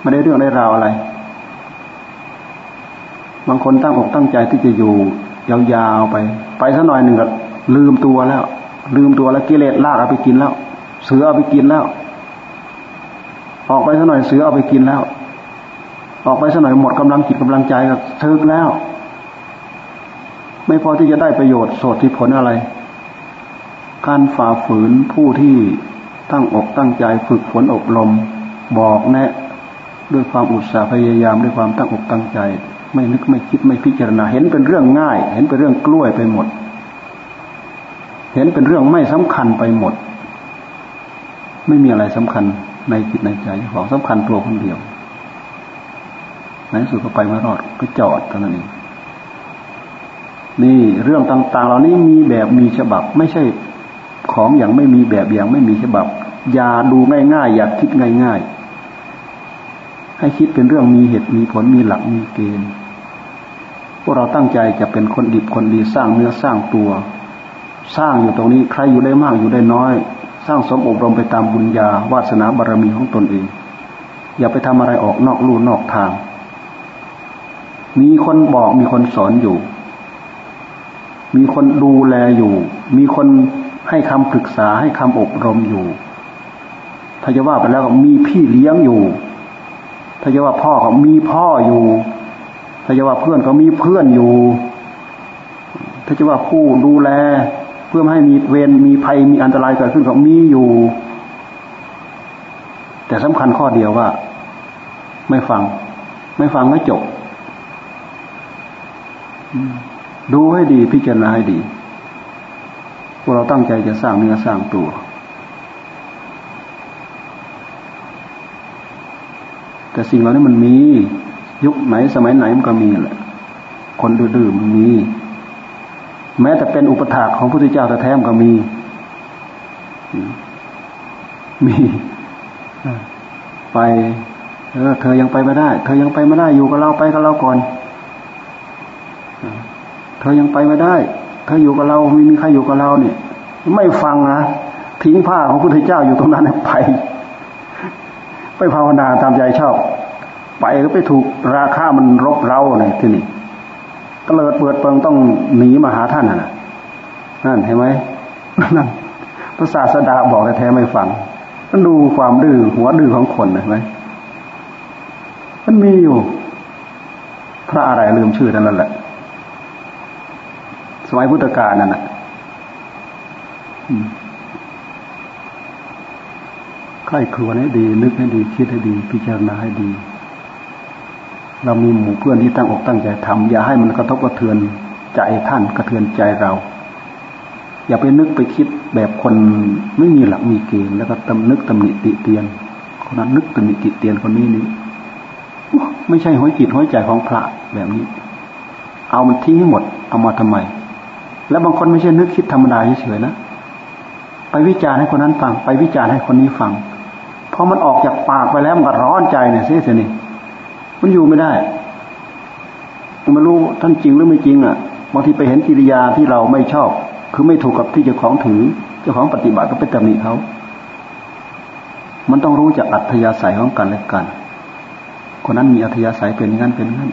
ไม่ได้เรื่องได้ราวอะไร บางคนตั้งอกตั้งใจที่จะอยู่ยาวๆไป ไปสักหน่อยหนึ่งก็ลืมตัวแล้ว ลืมตัวแล้วกิเลสลากเอาไปกินแล้ว เสือเอาไปกินแล้ว ออกไปสักหน่อยเสือเอาไปกินแล้ว ออกไปสักหน่อยหมดกำลังจิตกำลังใจก็ทึกแล้ว ไม่พอที่จะได้ประโยชน์โสดที่ผลอะไร การฝ่าฝืนผู้ที่ตั้งอกตั้งใจฝึกฝนอบรม บอกแนะ ด้วยความอุตสาห์พยายามด้วยความตั้งอกตั้งใจ ไม่นึกไม่คิดไม่พิจารณา เห็นเป็นเรื่องง่าย เห็นเป็นเรื่องกล้วยไปหมด เห็นเป็นเรื่องไม่สำคัญไปหมด ไม่มีอะไรสำคัญในจิตในใจของสำคัญตัวคนเดียวในสุดก็ไปไม่รอดก็จอดเท่านั้นเองนี่เรื่องต่าง ๆ เหล่านี้มีแบบมีฉบับไม่ใช่ ของอย่างไม่มีแบบอย่างไม่มีฉบับ อย่าดูง่ายๆ อย่าคิดง่าย ๆ ให้คิดเป็นเรื่องมีเหตุมีผลมีหลักมีเกณฑ์พวกเราตั้งใจจะเป็นคนดีคนดีสร้างเนื้อสร้างตัว สร้างอยู่ตรงนี้ใครอยู่ได้มากอยู่ได้น้อย สร้างสมอบรมไปตามบุญญาวาสนาบารรมีของตนเอง อย่าไปทำอะไรออกนอกลู่นอกทาง มีคนบอกมีคนสอนอยู่ มีคนดูแลอยู่ มีคน ให้คำปรึกษาให้คำอบรมอยู่ ถ้าจะว่าไปแล้วก็มีพี่เลี้ยงอยู่ ถ้าจะว่าพ่อก็มีพ่ออยู่ ถ้าจะว่าเพื่อนก็มีเพื่อนอยู่ ถ้าจะว่าผู้ดูแล เพื่อไม่ให้มีเวรมีภัยมีอันตรายเกิดขึ้นก็มีอยู่ แต่สำคัญข้อเดียวว่า ไม่ฟัง ไม่ฟังก็จบดูให้ดีพิจารณาให้ดี พวกเราตั้งใจจะสร้างเนื้อสร้างตัว แต่สิ่งเหล่านี้มันมี ยุคไหนสมัยไหนมันก็มีแหละคนดื้อมันมี แม้แต่เป็นอุปถากของพระพุทธเจ้าแท้ๆก็มี มีไปเออเธอยังไปไม่ได้ เธอยังไปไม่ได้อยู่กับเราไปกับเราก่อน เธอยังไปไม่ได้ เธออยู่กับเราไม่มีใครอยู่กับเราเนี่ยไม่ฟังนะทิ้งผ้าของพระพุทธเจ้าอยู่ตรงนั้นไป ไปภาวนาตามใจชอบ ไปก็ไปถูกราคามันรบเร้าเนี่ยที่นี่ก็เลยเปิดเปิงต้องหนีมาหาท่านน่ะ นั่นเห็นไหมนั่นพระศาสดาบอกแท้ไม่ฟังมันดูความดื้อหัวดื้อของคนเห็นไหมมันมีอยู่ พระอะไรลืมชื่อนั่นแหละ สมัยพุทธกาลนั่นแหละใครครวญให้ดี นึกให้ดี คิดให้ดี พิจารณาให้ดี เรามีหมู่เพื่อนที่ตั้งอกตั้งใจทำอย่าให้มันกระทบกระเทือนใจท่านกระเทือนใจเรา อย่าไปนึกไปคิดแบบคนไม่มีหลักมีเกณฑ์แล้วก็ตำนึกตำหนิติเตียนคนนั้นนึกตำหนิติเตียนคนนี้นี่ไม่ใช่ห้อยจิตห้อยใจของพระแบบนี้ เอามันทิ้งให้หมด เอามาทำไม แล้วบางคนไม่ใช่นึกคิดธรรมดาเฉยๆนะไปวิจารณ์ให้คนนั้นฟัง ไปวิจารณ์ให้คนนี้ฟังพอมันออกจากปากไปแล้วมันก็ร้อนใจเนี่ยเสียสินี่มันอยู่ไม่ได้มันไม่รู้ท่านจริงหรือไม่จริงอะบางทีไปเห็นกิริยาที่เราไม่ชอบ คือไม่ถูกกับที่เจ้าของถือ เจ้าของปฏิบัติก็ไปตำหนิเขามันต้องรู้จักอัธยาศัยของกันและกัน คนนั้นมีอัธยาศัยเป็นงั้นเป็นงั้น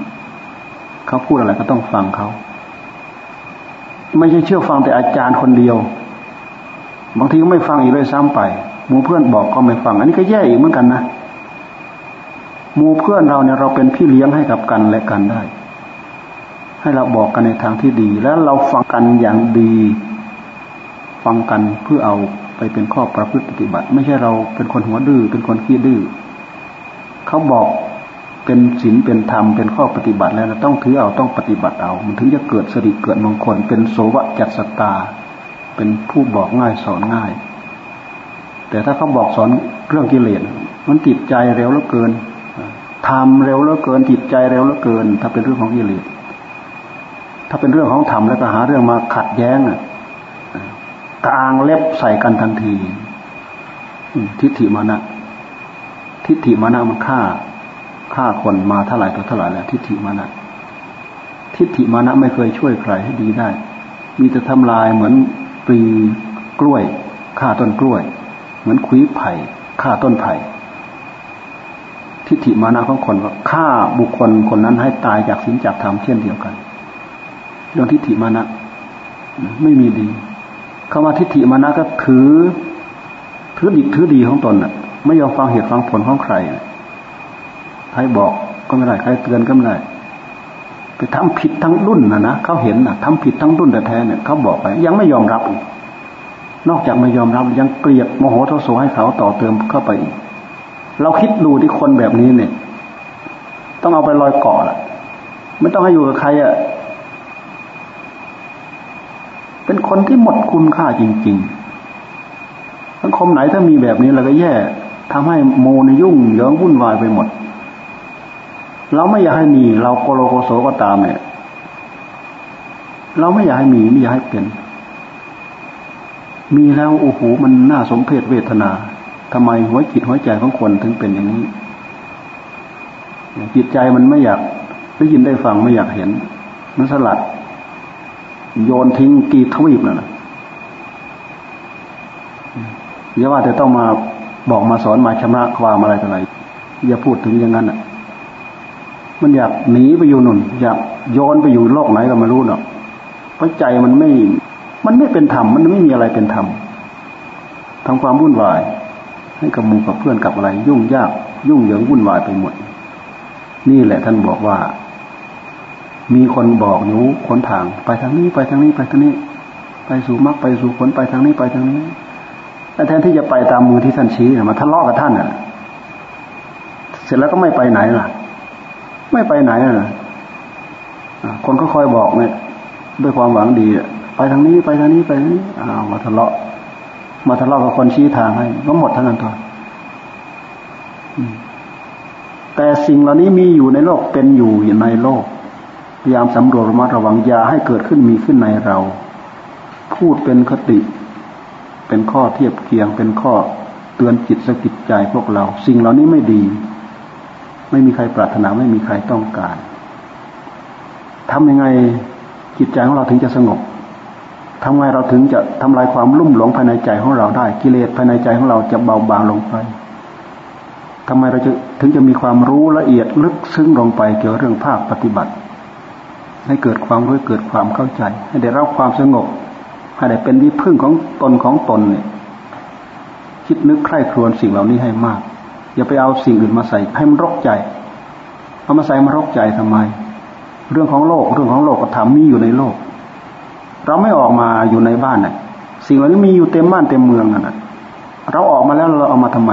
เขาพูดอะไรก็ต้องฟังเขา ไม่ใช่เชื่อฟังแต่อาจารย์คนเดียว บางทีก็ไม่ฟังอีกเลยซ้ำไปหมู่เพื่อนบอกก็ไม่ฟัง อันนี้ก็แย่อีกเหมือนกันนะหมู่เพื่อนเราเนี่ยเราเป็นพี่เลี้ยงให้กับกันและกันได้ ให้เราบอกกันในทางที่ดี แล้วเราฟังกันอย่างดี ฟังกันเพื่อเอาไปเป็นข้อประพฤติปฏิบัติ ไม่ใช่เราเป็นคนหัวดื้อเป็นคนขี้ดื้อเขาบอก เป็นศีลเป็นธรรมเป็นข้อปฏิบัติแล้วเราต้องถือเอาต้องปฏิบัติเอา มันถึงจะเกิดสติเกิดมงคล เป็นโสวจัตสตา เป็นผู้บอกง่ายสอนง่าย แต่ถ้าเขาบอกสอนเรื่องกิเลสมันติดใจเร็วแล้วเกินทำเร็วแล้วเกินติดใจเร็วแล้วเกิน ถ้าเป็นเรื่องของกิเลสถ้าเป็นเรื่องของธรรมแล้วก็หาเรื่องมาขัดแย้งอะกลางเล็บใส่กันทันทีทิฏฐิมานะทิฏฐิมานะมันฆ่า ฆ่าคนมาเท่าไหร่ต่อเท่าไหร่แล้วทิฏฐิมานะทิฏฐิมานะไม่เคยช่วยใครให้ดีได้ มีแต่ทำลายเหมือนปลีกล้วยฆ่าต้นกล้วย เหมือนคุยไผ่ฆ่าต้นไผ่ทิฏฐิมานะของคนว่าฆ่าบุคคลคนนั้นให้ตายจากศีลจากธรรมเช่นเดียวกันเรื่องทิฏฐิมานะไม่มีดีคำว่าทิฏฐิมานะก็ถือถือดีถือดีของตนอะ ไม่ยอมฟังเหตุฟังผลของใคร ใครบอกก็ไม่ได้ใครเตือนก็ไม่ได้ไปทำผิดทั้งรุ่นนะนะเขาเห็นนะทำผิดทั้งรุ่นแต่แท้เนี่ยเขาบอกไปยังไม่ยอมรับอีกนอกจากไม่ยอมรับยังเกลียดโมโหโทโสให้เขาต่อเติมเข้าไปอีกเราคิดดูที่คนแบบนี้เนี่ย ต้องเอาไปลอยเกาะละไม่ต้องให้อยู่กับใครอะ่ะเป็นคนที่หมดคุณค่าจริง ๆ สังคมไหนถ้ามีแบบนี้เราก็แย่ทำให้โมนยุ่งเหยิงวุ่นวายไปหมด เราไม่อยากให้มี เราโกโลโกโสก็ตามเนี่ยเราไม่อยากให้มีไม่อยากให้เป็น มีแล้วโอ้โหมันน่าสมเพชเวทนาทำไมหัวจิตหัวใจของคนถึงเป็นอย่างนี้ จิตใจมันไม่อยากได้ยินได้ฟังไม่อยากเห็นมันสลัด โยนทิ้งกีทวีปนั่นนะอย่าว่าแต่ต้องมาบอกมาสอนมาชำระความอะไรต่ออะไรอย่าพูดถึงอย่างนั้นอะ มันอยากหนีไปอยู่นุ่น อยากโยนไปอยู่โลกไหนก็ไม่รู้เนาะเพราะใจมันไม่ มันไม่เป็นธรรม มันไม่มีอะไรเป็นธรรมทำความวุ่นวาย ให้กับมูกับเพื่อนกับอะไร ยุ่งยาก ยุ่งเหยิงวุ่นวายไปหมด นี่แหละท่านบอกว่า มีคนบอกหนูขนทาง ไปทางนี้ไปทางนี้ไปทางนี้ ไปสู่มรรคไปสู่ผลไปทางนี้ไปทางนี้แต่แทนที่จะไปตามมือที่ท่านชี้มาทะเลาะกับท่านอะ เสร็จแล้วก็ไม่ไปไหนล่ะ ไม่ไปไหนอะคนก็คอยบอกเนี่ยด้วยความหวังดีไปทางนี้ไปทางนี้ไปนี้อ้าวมาทะเลาะ มาทะเลาะกับคนชี้ทางให้ก็หมดทั้งนั้นตัวแต่สิ่งเหล่านี้มีอยู่ในโลกเป็นอยู่ในโลก พยายามสำรวจระมัดระวังอย่าให้เกิดขึ้นมีขึ้นในเรา พูดเป็นคติ เป็นข้อเทียบเคียงเป็นข้อเตือนจิตสกิดใจพวกเรา สิ่งเหล่านี้ไม่ดี ไม่มีใครปรารถนาไม่มีใครต้องการทำยังไงจิตใจของเราถึงจะสงบทำไงเราถึงจะทำลายความลุ่มหลงภายในใจของเราได้ กิเลสภายในใจของเราจะเบาบางลงไปทำไมเราจะถึงจะมีความรู้ละเอียดลึกซึ้งลงไปเกี่ยวเรื่องภาคปฏิบัติ ให้เกิดความรู้เกิดความเข้าใจ ให้ได้รับความสงบให้ได้เป็นที่พึ่งของตนของตนเนี่ยคิดนึกใคร่ครวญสิ่งเหล่านี้ให้มาก อย่าไปเอาสิ่งอื่นมาใส่ให้มันรกใจเอามาใส่มารกใจทำไม เรื่องของโลกเรื่องของโลกก็ทำมีอยู่ในโลก เราไม่ออกมาอยู่ในบ้านน่ะสิ่งเหล่านี้มีอยู่เต็มบ้านเต็มเมืองน่ะเราออกมาแล้วเราเอามาทำไม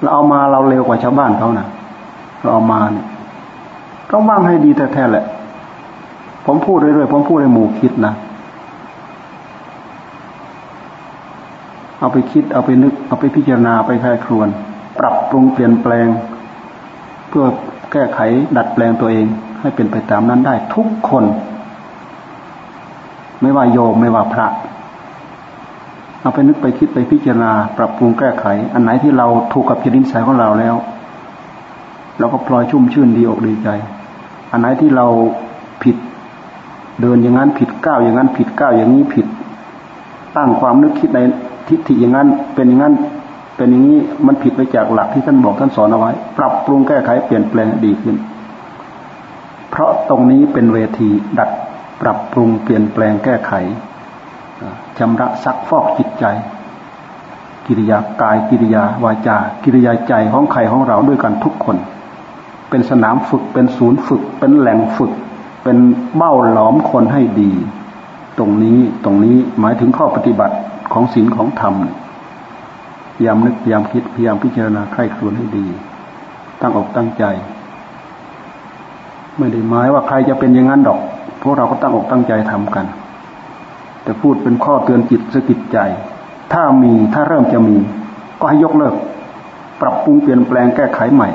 เราเอามาเราเร็วกว่าชาวบ้านเขานะ่ะ เราเอามาเนี่ยต้องว่างให้ดีแท้ๆแหละ ผมพูดเรื่อยๆผมพูดในหมู่คิดนะ เอาไปคิดเอาไปนึก เอาไปพิจารณาไปคลายครวน ปรับปรุงเปลี่ยนแปลง เพื่อแก้ไขดัดแปลงตัวเอง ให้เป็นไปตามนั้นได้ทุกคน ไม่ว่าโยมไม่ว่าพระ เอาไปนึกไปคิดไปพิจารณา ปรับปรุงแก้ไข อันไหนที่เราถูกกับจิตนิสัยของเราแล้วเราก็พลอยชุ่มชื่นดีอกดีใจ อันไหนที่เราผิดเดินอย่างนั้นผิดก้าวอย่างนั้นผิดก้าวอย่างนี้ผิด ตั้งความนึกคิดใน ทิฏฐิอย่างนั้นเป็นอย่างนั้นเป็นอย่างนี้มันผิดไปจากหลักที่ท่านบอกท่านสอนเอาไว้ ปรับปรุงแก้ไขเปลี่ยนแปลงดีขึ้น เพราะตรงนี้เป็นเวทีดัดปรับปรุงเปลี่ยนแปลงแก้ไขชำระซักฟอกจิตใจ กิริยากายกิริยาวาจา กิริยาใจของใครของเราด้วยกันทุกคน เป็นสนามฝึกเป็นศูนย์ฝึก เป็นแหล่งฝึก เป็นเบ้าหลอมคนให้ดี ตรงนี้ตรงนี้หมายถึงข้อปฏิบัติ ของศีลของธรรมพยายามนึกพยายามคิดพยายามพิจารณาใคร่ครวญให้ดี ตั้งอกตั้งใจ ไม่ได้หมายว่าใครจะเป็นอย่างนั้นดอกพวกเราก็ตั้งอกตั้งใจทำกัน แต่พูดเป็นข้อเตือนจิตสกิดใจ ถ้ามีถ้าเริ่มจะมี ก็ให้ยกเลิก ปรับปรุงเปลี่ยนแปลงแก้ไขใหม่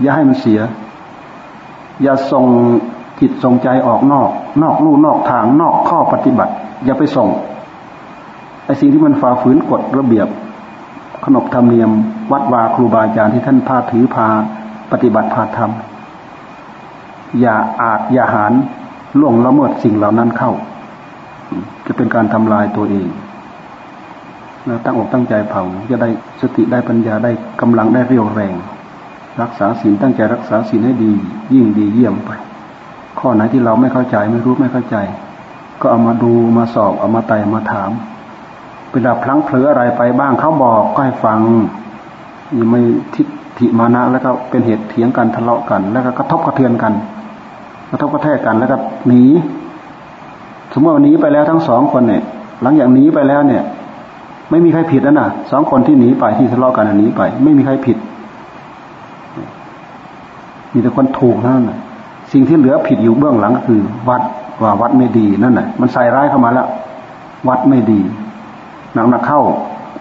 อย่าให้มันเสีย อย่าส่งจิตส่งใจออกนอก นอกลู่นอกทางนอกข้อปฏิบัติ อย่าไปส่ง ไอ้สิ่งที่มันฝ่าฝืนกฎระเบียบ ขนบธรรมเนียม วัดวาครูบาอาจารย์ที่ท่านพาถือพาปฏิบัติพาทำอย่าอาจอย่าหารล่วงละเมิดสิ่งเหล่านั้นเข้า จะเป็นการทำลายตัวเองแล้วตั้งอกตั้งใจเผาจะได้สติได้ปัญญาได้กำลังได้เรียวแรง รักษาศีลตั้งใจรักษาศีลให้ดี ยิ่งดีเยี่ยมไป ข้อไหนที่เราไม่เข้าใจไม่รู้ไม่เข้าใจ ก็เอามาดูมาสอบเอามาไต่มาถาม เวลาพลั้งเผลออะไรไปบ้างเขาบอกก็ให้ฟังยังไม่ทิฏฐิมานะแล้วก็เป็นเหตุเถียงกันทะเลาะกัน แล้วก็กระทบกระเทือนกัน กระทบกระแทกกันแล้วก็หนีสมมติวันนี้ไปแล้วทั้งสองคนเนี่ย หลังจากหนีไปแล้วเนี่ย ไม่มีใครผิดแล้วนะสองคนที่หนีไปที่ทะเลาะกันหนีไป ไม่มีใครผิด มีแต่คนถูกนั่นแหละสิ่งที่เหลือผิดอยู่เบื้องหลังก็คือ วัดว่าวัดไม่ดีนั่นแหละมันใส่ร้ายเข้ามาแล้ว วัดไม่ดี หนักหนักเข้า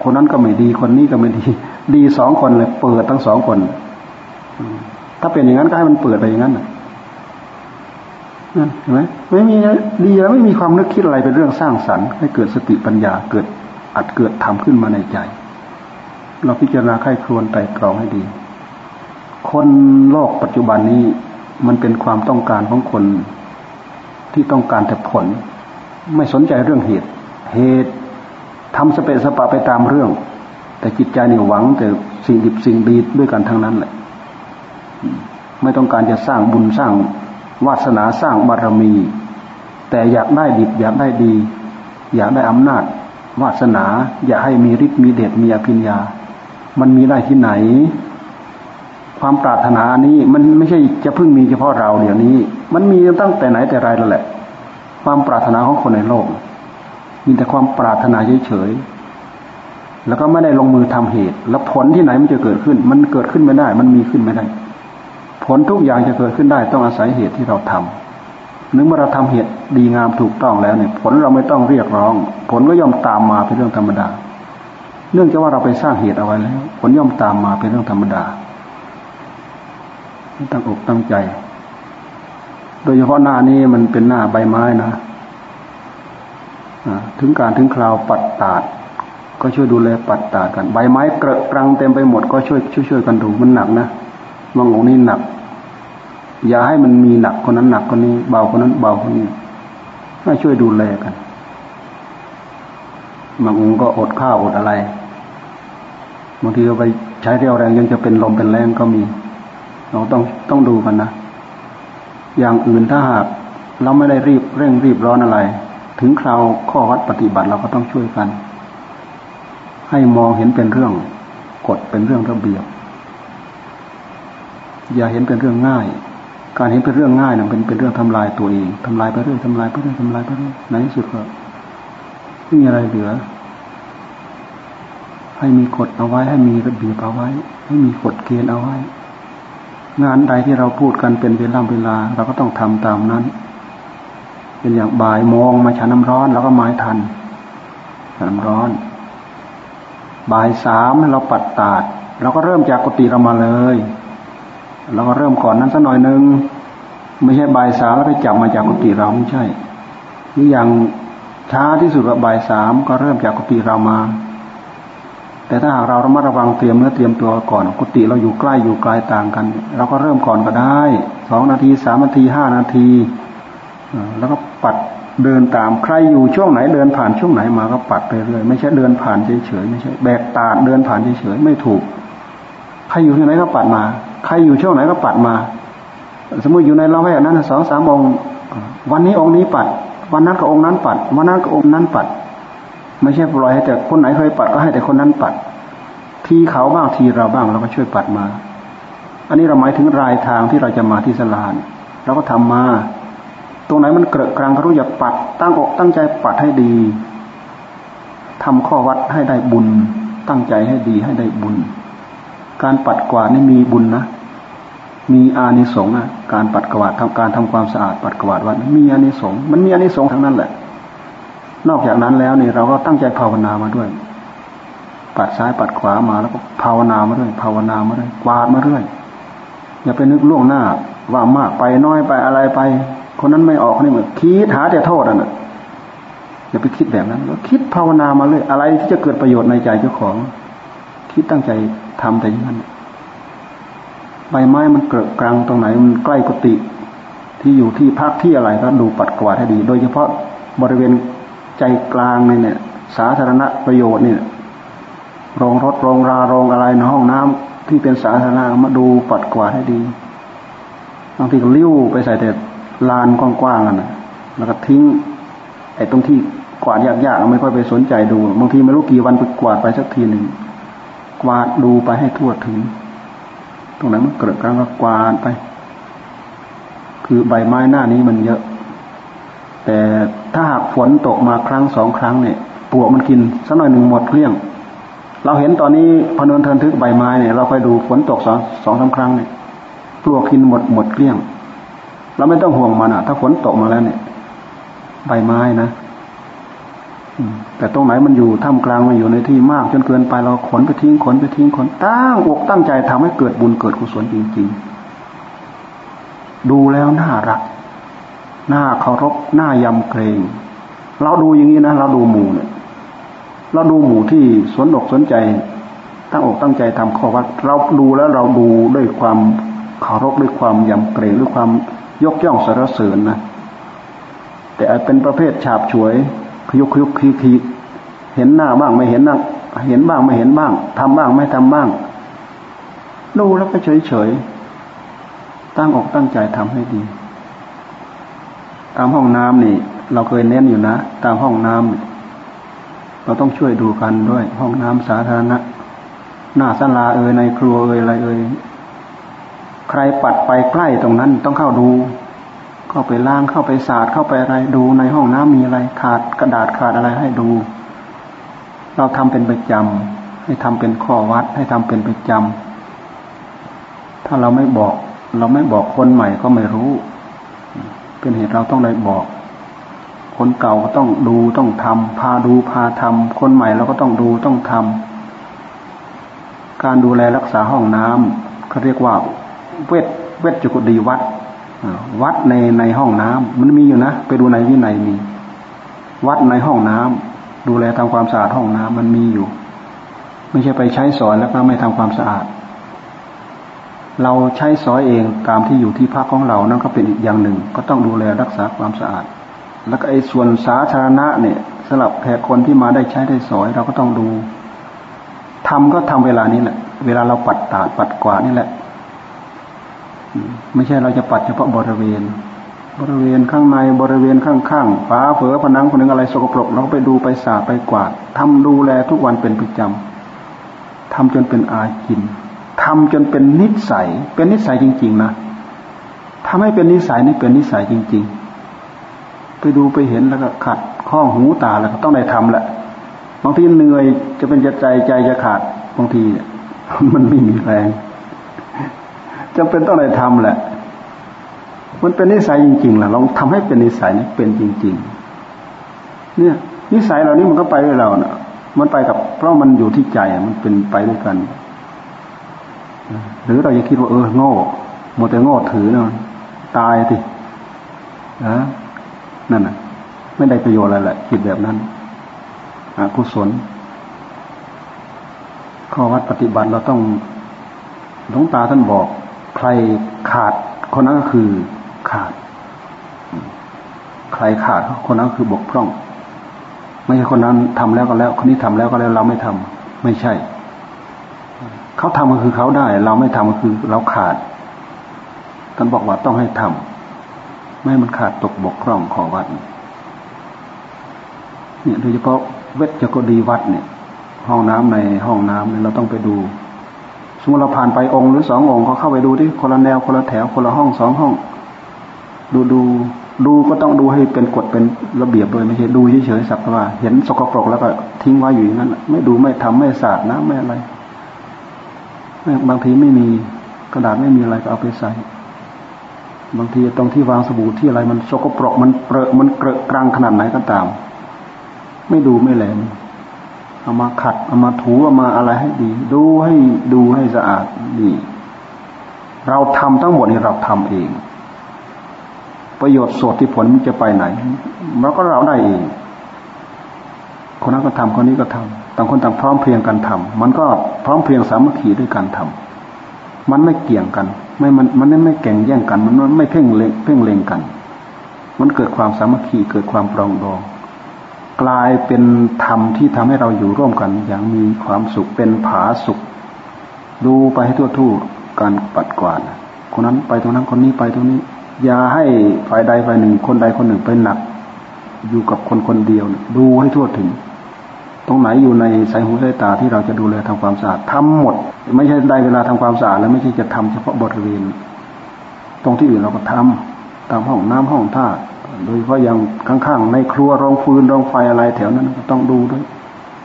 คนนั้นก็ไม่ดีคนนี้ก็ไม่ดี ดีสองคนเลย เปิดทั้งสองคน ถ้าเป็นอย่างนั้นก็ให้มันเปิดไปอย่างนั้นเห็นไหมไม่มีดีแล้วไม่มีความนึกคิดอะไรเป็นเรื่องสร้างสรรค์ ให้เกิดสติปัญญาเกิดอัดเกิดทำขึ้นมาในใจ เราพิจารณาไข้ครวนไต่ตรองให้ดี คนโลกปัจจุบันนี้มันเป็นความต้องการของคนที่ต้องการแต่ผล ไม่สนใจเรื่องเหตุ เหตุ ทำสเปสปะไปตามเรื่อง แต่จิตใจเนี่ยหวังแต่สิ่งดิบสิ่งดีด้วยกันทั้งนั้นแหละไม่ต้องการจะสร้างบุญสร้างวาสนาสร้างบารมี แต่อยากได้ดิบอยากได้ดี อยากได้อำนาจ วาสนา อยากให้มีฤทธิ์มีเดชมีอภิญญา มันมีได้ที่ไหน ความปรารถนานี้มันไม่ใช่จะเพิ่งมีเฉพาะเราเดี๋ยวนี้ มันมีตั้งแต่ไหนแต่ไรแล้วแหละ ความปรารถนาของคนในโลก มีแต่ความปรารถนาเฉยๆแล้วก็ไม่ได้ลงมือทำเหตุ แล้วผลที่ไหนมันจะเกิดขึ้น มันเกิดขึ้นไม่ได้ มันมีขึ้นไม่ได้ ผลทุกอย่างจะเกิดขึ้นได้ ต้องอาศัยเหตุที่เราทำนึกเมื่อเราทำเหตุดีงามถูกต้องแล้วเนี่ย ผลเราไม่ต้องเรียกร้อง ผลก็ย่อมตามมาเป็นเรื่องธรรมดา เนื่องจากว่าเราไปสร้างเหตุเอาไว้แล้ว ผลย่อมตามมาเป็นเรื่องธรรมดาตั้งอกตั้งใจ โดยเฉพาะหน้านี้มันเป็นหน้าใบไม้นะ ถึงการถึงคราวปัดตาด ก็ช่วยดูแลปัดตาดกัน ใบไม้เกระกรังเต็มไปหมดก็ช่วยช่วยกันดูมันหนักนะบางองค์นี้หนัก อย่าให้มันมีหนักคนนั้นหนักคนนี้ เบาคนนั้นเบาคนนี้ให้ช่วยดูแลกันบางองค์ก็อดข้าวอดอะไรบางทีเราไปใช้เรี่ยวแรงยังจะเป็นลมเป็นแรงก็มี เราต้องต้องดูกันนะ อย่างอื่นถ้าหากเราไม่ได้รีบเร่งรีบร้อนอะไร ถึงคราวข้อวัดปฏิบัติเราก็ต้องช่วยกัน ให้มองเห็นเป็นเรื่องกฎเป็นเรื่องระเบียบ อย่าเห็นเป็นเรื่องง่าย การเห็นเป็นเรื่องง่ายนะเป็นเป็นเรื่องทำลายตัวเองทำลายไปเรื่อยทำลายไปเรื่อยทำลายไปเรื่อยในที่สุดก็ไม่มีอะไรเหลือ ให้มีกฎเอาไว้ ให้มีระเบียบเอาไว้ ให้มีกฎเกณฑ์เอาไว้ งานใดที่เราพูดกันเป็นเวลาเวลา เราก็ต้องทำตามนั้น เป็นอย่างบ่ายมองมาฉันน้ำร้อน แล้วก็ไม้ทันฉันน้ำร้อน บ่ายสามเราปัดตาดเราก็เริ่มจากกุฏิเรามาเลยเราก็เริ่มก่อนนั้นสักหน่อยหนึ่งไม่ใช่บ่ายสามแล้วไปจับมาจากกุฏิเราไม่ใช่หรืออย่างช้าที่สุดก็บ่ายสามก็เริ่มจากกุฏิเรามา แต่ถ้าหากเราระมัดระวังเตรียมเนื้อเตรียมตัวก่อนกุฏิเราอยู่ใกล้อยู่ไกลต่างกัน เราก็เริ่มก่อนก็ได้สองนาทีสามนาทีห้านาที แล้วก็ปัดเดินตามใครอยู่ช่วงไหนเดินผ่านช่วงไหนมาก็ปัดไปเรื่อยไม่ใช่เดินผ่านเฉยๆไม่ใช่แบกตาดเดินผ่านเฉยๆไม่ถูก ใครอยู่ที่ไหนก็ปัดมา ใครอยู่ช่วงไหนก็ปัดมา สมมติอยู่ในเราแวกนั้นสองสามองค์วันนี้องค์นี้ปัด วันนั้นก็องค์นั้นปัด วันนั้นก็องค์นั้นปัด ไม่ใช่ปล่อยให้แต่คนไหนเคยปัดก็ให้แต่คนนั้นปัด ทีเขาบ้างทีเราบ้างเราก็ช่วยปัดมา อันนี้เราหมายถึงรายทางที่เราจะมาที่สลานเราก็ทำมา ตรงไหนมันเกลอะกลางก็รู้อย่าปัด ตั้งอกตั้งใจปัดให้ดีทำข้อวัดให้ได้บุญ ตั้งใจให้ดีให้ได้บุญ การปัดกวาดนี่มีบุญนะมีอานิสงส์นะการปัดกวาดทำการทำความสะอาดปัดกวาดวัดมีอานิสงส์มันมีอานิสงส์ทั้งนั้นแหละ นอกจากนั้นแล้วนี่เราก็ตั้งใจภาวนามาด้วย ปัดซ้ายปัดขวามาแล้วก็ภาวนามาด้วยภาวนามาด้วยกวาดมาเรื่อยอย่าไปนึกล่วงหน้าว่ามากไปน้อยไปอะไรไป คนนั้นไม่ออกนี่เหมือนคิดหาแต่โทษอะอย่าไปคิดแบบนั้นแล้วคิดภาวนามาเลยอะไรที่จะเกิดประโยชน์ในใจเจ้าของ คิดตั้งใจทำแต่อย่างนั้นใบไม้มันเกิดกลางตรงไหนมันใกล้กุฏิที่อยู่ที่พักที่อะไรก็ดูปัดกวาดให้ดี โดยเฉพาะบริเวณใจกลางเนี่ย สาธารณประโยชน์เนี่ยโรงรถโรงราโรงอะไรในห้องน้ำที่เป็นสาธารณะมาดูปัดกวาดให้ดีบางทีก็ลิ้วไปใส่แต่ ลานกว้างๆกันนะแล้วก็ทิ้งไอ้ตรงที่กวาดยากๆไม่ค่อยไปสนใจดูบางทีไม่รู้กี่วันไปกวาดไปสักทีหนึ่งกวาดดูไปให้ทั่วถึง ตรงไหนมันเกิดกลางก็กวาดไป คือใบไม้หน้านี้มันเยอะ แต่ถ้าหากฝนตกมาครั้งสองครั้งเนี่ยปวกมันกินสักหน่อยหนึ่งหมดเกลี้ยง เราเห็นตอนนี้พนนเทินทึกใบไม้เนี่ยเราคอยดูฝนตกสองสองสาครั้งเนี่ยปลวกกินหมดหมดเกลี้ยง เราไม่ต้องห่วงมันอะ ถ้าฝนตกมาแล้วเนี่ย ใบไม้นะแต่ตรงไหนมันอยู่ท่ามกลางมันอยู่ในที่มาก จนเกินไปเราขนไปทิ้งขนไปทิ้งขนตั้งอกตั้งใจทำให้เกิดบุญเกิดกุศลจริง ๆ ดูแล้วน่ารักน้าเคารพน้ายำเกรง เราดูอย่างนี้นะเราดูหมู่เนี่ย เราดูหมู่ที่สนอกสนใจ ตั้งอกตั้งใจทำข้อวัดเราดูแล้วเราดูด้วยความเคารพด้วยความยำเกรงด้วยความ ยกย่องสรรเสริญนะแต่เป็นประเภทฉาบฉวยคยุกคยุกคีคีเห็นหน้าบ้างไม่เห็นหน้าเห็นบ้างไม่เห็นบ้างทำบ้างไม่ทำบ้างดูแล้วก็เฉยเฉยตั้งอกตั้งใจทำให้ดี ตามห้องน้ำนี่ เราเคยเน้นอยู่นะ ตามห้องน้ำเราต้องช่วยดูกันด้วย ห้องน้ำสาธารณะหน้าศาลาเอ่ยในครัวเอ่ยอะไรเอ่ย ใครปัดไปใกล้ตรงนั้นต้องเข้าดู เข้าไปล้างเข้าไปสาดเข้าไปอะไรดูในห้องน้ำมีอะไรขาดกระดาษขาดอะไรให้ดู เราทำเป็นประจำให้ทำเป็นข้อวัด ให้ทำเป็นประจำถ้าเราไม่บอก เราไม่บอกคนใหม่ก็ไม่รู้ เป็นเหตุเราต้องได้บอก คนเก่าก็ต้องดูต้องทำพาดูพาทำคนใหม่เราก็ต้องดูต้องทำการดูแลรักษาห้องน้ำเขาเรียกว่า เวทเวทจุกดีวัดวัดในในห้องน้ำมันมีอยู่นะไปดูในวินัยมี วัดในห้องน้ำดูแลทำความสะอาดห้องน้ำมันมีอยู่ ไม่ใช่ไปใช้สอนแล้วก็ไม่ทำความสะอาด เราใช้ซอยเองตามที่อยู่ที่พักของเรานั่นก็เป็นอีกอย่างหนึ่ง ก็ต้องดูแลรักษาความสะอาด แล้วก็ไอ้ส่วนสาธารณะเนี่ยสำหรับแขกคนที่มาได้ใช้ได้สอย เราก็ต้องดูทำก็ทำเวลานี้แหละ เวลาเราปัดตาดปัดกวาดนี่แหละ ไม่ใช่เราจะปัดเฉพาะบริเวณ บริเวณข้างในบริเวณข้างๆฝาเฝอผนังผนังอะไรสกปรกเราก็ไปดูไปสาไปกวาดทำดูแลทุกวันเป็นประจำทำจนเป็นอาจินทำจนเป็นนิสัย เป็นนิสัยจริง ๆ นะทำให้เป็นนิสัยนี่เป็นนิสัยจริง ๆ ไปดูไปเห็นแล้วก็ขัดข้องหูตาแล้วก็ต้องได้ทำแหละบางทีเหนื่อยจะเป็นจะใจใจจะขาดบางทีมันไม่มีแรง จำเป็นต้องได้ทำแหละ มันเป็นนิสัยจริงๆล่ะลองทำให้เป็นนิสัยนี่เป็นจริง ๆ เนี่ย นิสัยเหล่านี้มันก็ไปด้วยเราเนะ่ะ มันไปกับ เพราะมันอยู่ที่ใจมันเป็นไปด้วยกัน หรือเราจะคิดว่าเออโง่โมแต่โง่ถือเนาะตายสินะนั่นน่ะ ไม่ได้ประโยชน์อะไรแหละคิดแบบนั้นอกุศลข้อวัดปฏิบัติเราต้องหลวงตาท่านบอก ใครขาดคนนั้นก็คือขาด ใครขาดคนนั้นคือบกพร่อง ไม่ใช่คนนั้นทำแล้วก็แล้ว คนนี้ทำแล้วก็แล้วเราไม่ทำไม่ใช่ เขาทำก็คือเขาได้ เราไม่ทำก็คือเราขาดท่านบอกว่าต้องให้ทำไม่มันขาดตกบกพร่องของวัดเนี่ยโดยเฉพาะเวชกดีวัดเนี่ย ห้องน้ำในห้องน้ำเนี่ยเราต้องไปดู สมมติเราผ่านไปองค์หรือสององค์เขาเข้าไปดูที่คนละแนวคนละแถวคนละห้องสองห้อง ดูดูดูก็ต้องดูให้เป็นกฎเป็นระเบียบโดยไม่ใช่ดูเฉยๆสักว่า เห็นสกปรกแล้วก็ทิ้งไว้อยู่อย่างนั้นไม่ดูไม่ทำไม่สะอาดนะไม่อะไรบางทีไม่มีกระดาษไม่มีอะไรก็เอาไปใส่ บางทีตรงที่วางสบู่ที่อะไรมันสกปรกมันเปรอะมันเกระกลางขนาดไหนก็ตาม ไม่ดูไม่แล เอามาขัด เอามาถูเอามาอะไรให้ดี ดูให้ดูให้สะอาดดีเราทำทั้งหมดนี้เราทำเอง ประโยชน์สดที่ผลมันจะไปไหนเราก็เราได้เอง คนนั้นก็ทำคนนี้ก็ทำต่างคนต่างพร้อมเพรียงกันทำมันก็พร้อมเพรียงสามัคคีด้วยการทำมันไม่เกี่ยงกัน ไม่มันมันไม่แข่งแย่งกัน มันไม่เพ่งเล็งเพ่งเล็งกัน มันเกิดความสามัคคีเกิดความปรองดอง กลายเป็นธรรมที่ทำให้เราอยู่ร่วมกัน อย่างมีความสุขเป็นผาสุข ดูไปให้ทั่วๆการปัดกวาดคนนั้นไปตรงนั้นคนนี้ไปตรงนี้ อย่าให้ฝ่ายใดฝ่ายหนึ่ง คนใดคนหนึ่งไปหนัก อยู่กับคนคนเดียวดูให้ทั่วถึง ตรงไหนอยู่ในสายหูสายตาที่เราจะดูแลทำความสะอาดทำหมด ไม่ใช่ได้เวลาทำความสะอาดแล้วไม่ใช่จะทำเฉพาะบริเวณตรงที่อื่นเราก็ทำตามห้องน้ำห้องท่า โดยเฉพาะอย่างข้างๆในครัวโรงฟืนโรงไฟอะไรแถวนั้นต้องดูด้วย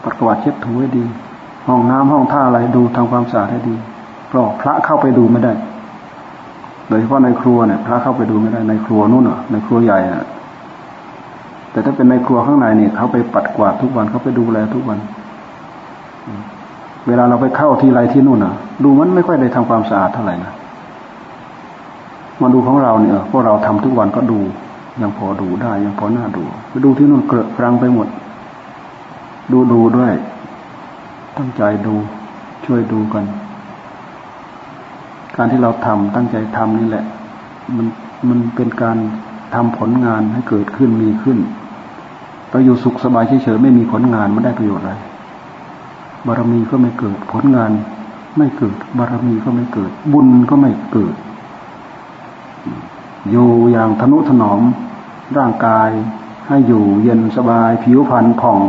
ปัดกวาดเช็ดถูให้ดี ห้องน้ำห้องท่าอะไรดูทำความสะอาดให้ดีเพราะพระเข้าไปดูไม่ได้ โดยเฉพาะในครัวเนี่ย พระเข้าไปดูไม่ได้ในครัวนู่นอะ ในครัวใหญ่อะแต่ถ้าเป็นในครัวข้างในเนี่ยเขาไปปัดกวาดทุกวันเขาไปดูแลทุกวัน เวลาเราไปเข้าที่ไรที่นู่นอะ ดูมันไม่ค่อยได้ทำความสะอาดเท่าไหร่นะมาดูของเราเนี่ยพวกเราทำทุกวันก็ดู ยังพอดูได้ ยังพอหน้าดูไปดูที่นู่นเกลอะกรังไปหมด ดูดูด้วย ตั้งใจดูช่วยดูกัน การที่เราทำตั้งใจทำนี่แหละ มันมันเป็นการทำผลงานให้เกิดขึ้นมีขึ้นเราอยู่สุขสบายเฉยๆไม่มีผลงานไมันได้ประโยชน์อะไรบารมีก็ไม่เกิดผลงานไม่เกิด บารมีก็ไม่เกิด บุญก็ไม่เกิด อยู่อย่างทนุถนอม ร่างกายให้อยู่เย็นสบายผิวพรรณผ่อง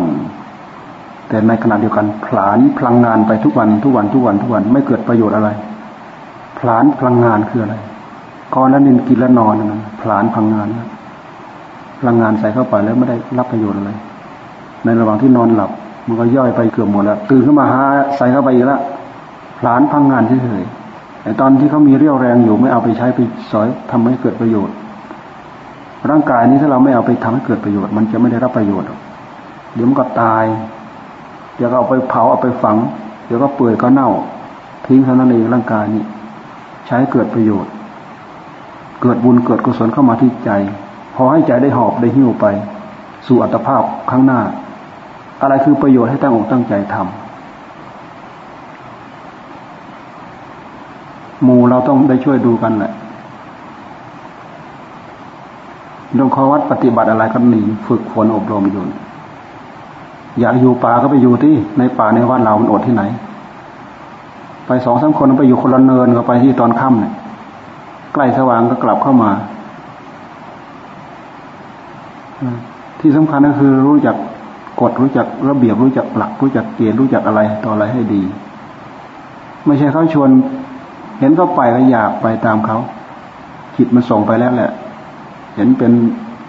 แต่ในขณะเดียวกันผลาญพลังงานไปทุกวันทุกวันทุกวันทุกวันไม่เกิดประโยชน์อะไรผลาญพลังงานคืออะไรก้อนแล้วนินกินแล้วนอนนะผลาญพลังงานพลังงานใส่เข้าไปแล้วไม่ได้รับประโยชน์อะไร ในระหว่างที่นอนหลับ มันก็ย่อยไปเกือบหมดแล้วตื่นขึ้นมาหาใส่เข้าไปอีกแล้วผลาญพลังงานเฉยๆแต่ตอนที่เขามีเรี่ยวแรงอยู่ไม่เอาไปใช้ไปสอยทำให้เกิดประโยชน์ ร่างกายนี้ถ้าเราไม่เอาไปทำให้เกิดประโยชน์ มันจะไม่ได้รับประโยชน์เดี๋ยวมันก็ตายเดี๋ยวก็เอาไปเผาเอาไปฝัง เดี๋ยวก็เปื่อยก็เน่า ทิ้งเท่านั้นเองร่างกายนี้ ใช้เกิดประโยชน์ เกิดบุญเกิดกุศลเข้ามาที่ใจ พอให้ใจได้หอบได้หิ้วไป สู่อัตภาพข้างหน้า อะไรคือประโยชน์ให้ตั้งอกตั้งใจทำหมู่เราต้องได้ช่วยดูกันแหละ ลงคอวัดปฏิบัติอะไรก็หนีฝึกฝนอบรมอยู่ อยากอยู่ป่าก็ไปอยู่ที่ในป่าในวัดเรามันอดที่ไหน ไปสองสามคนไปอยู่คนละเนินก็ไปที่ตอนค่ำเนี่ยใกล้สว่างก็กลับเข้ามา ที่สำคัญก็คือรู้จักกฎรู้จักระเบียบรู้จักหลัก รู้จักเกณฑ์รู้จักอะไรต่ออะไรให้ดี ไม่ใช่เขาชวน เห็นเขาไปก็อยากไปตามเขาจิตมันส่งไปแล้วแหละ เห็นเป็น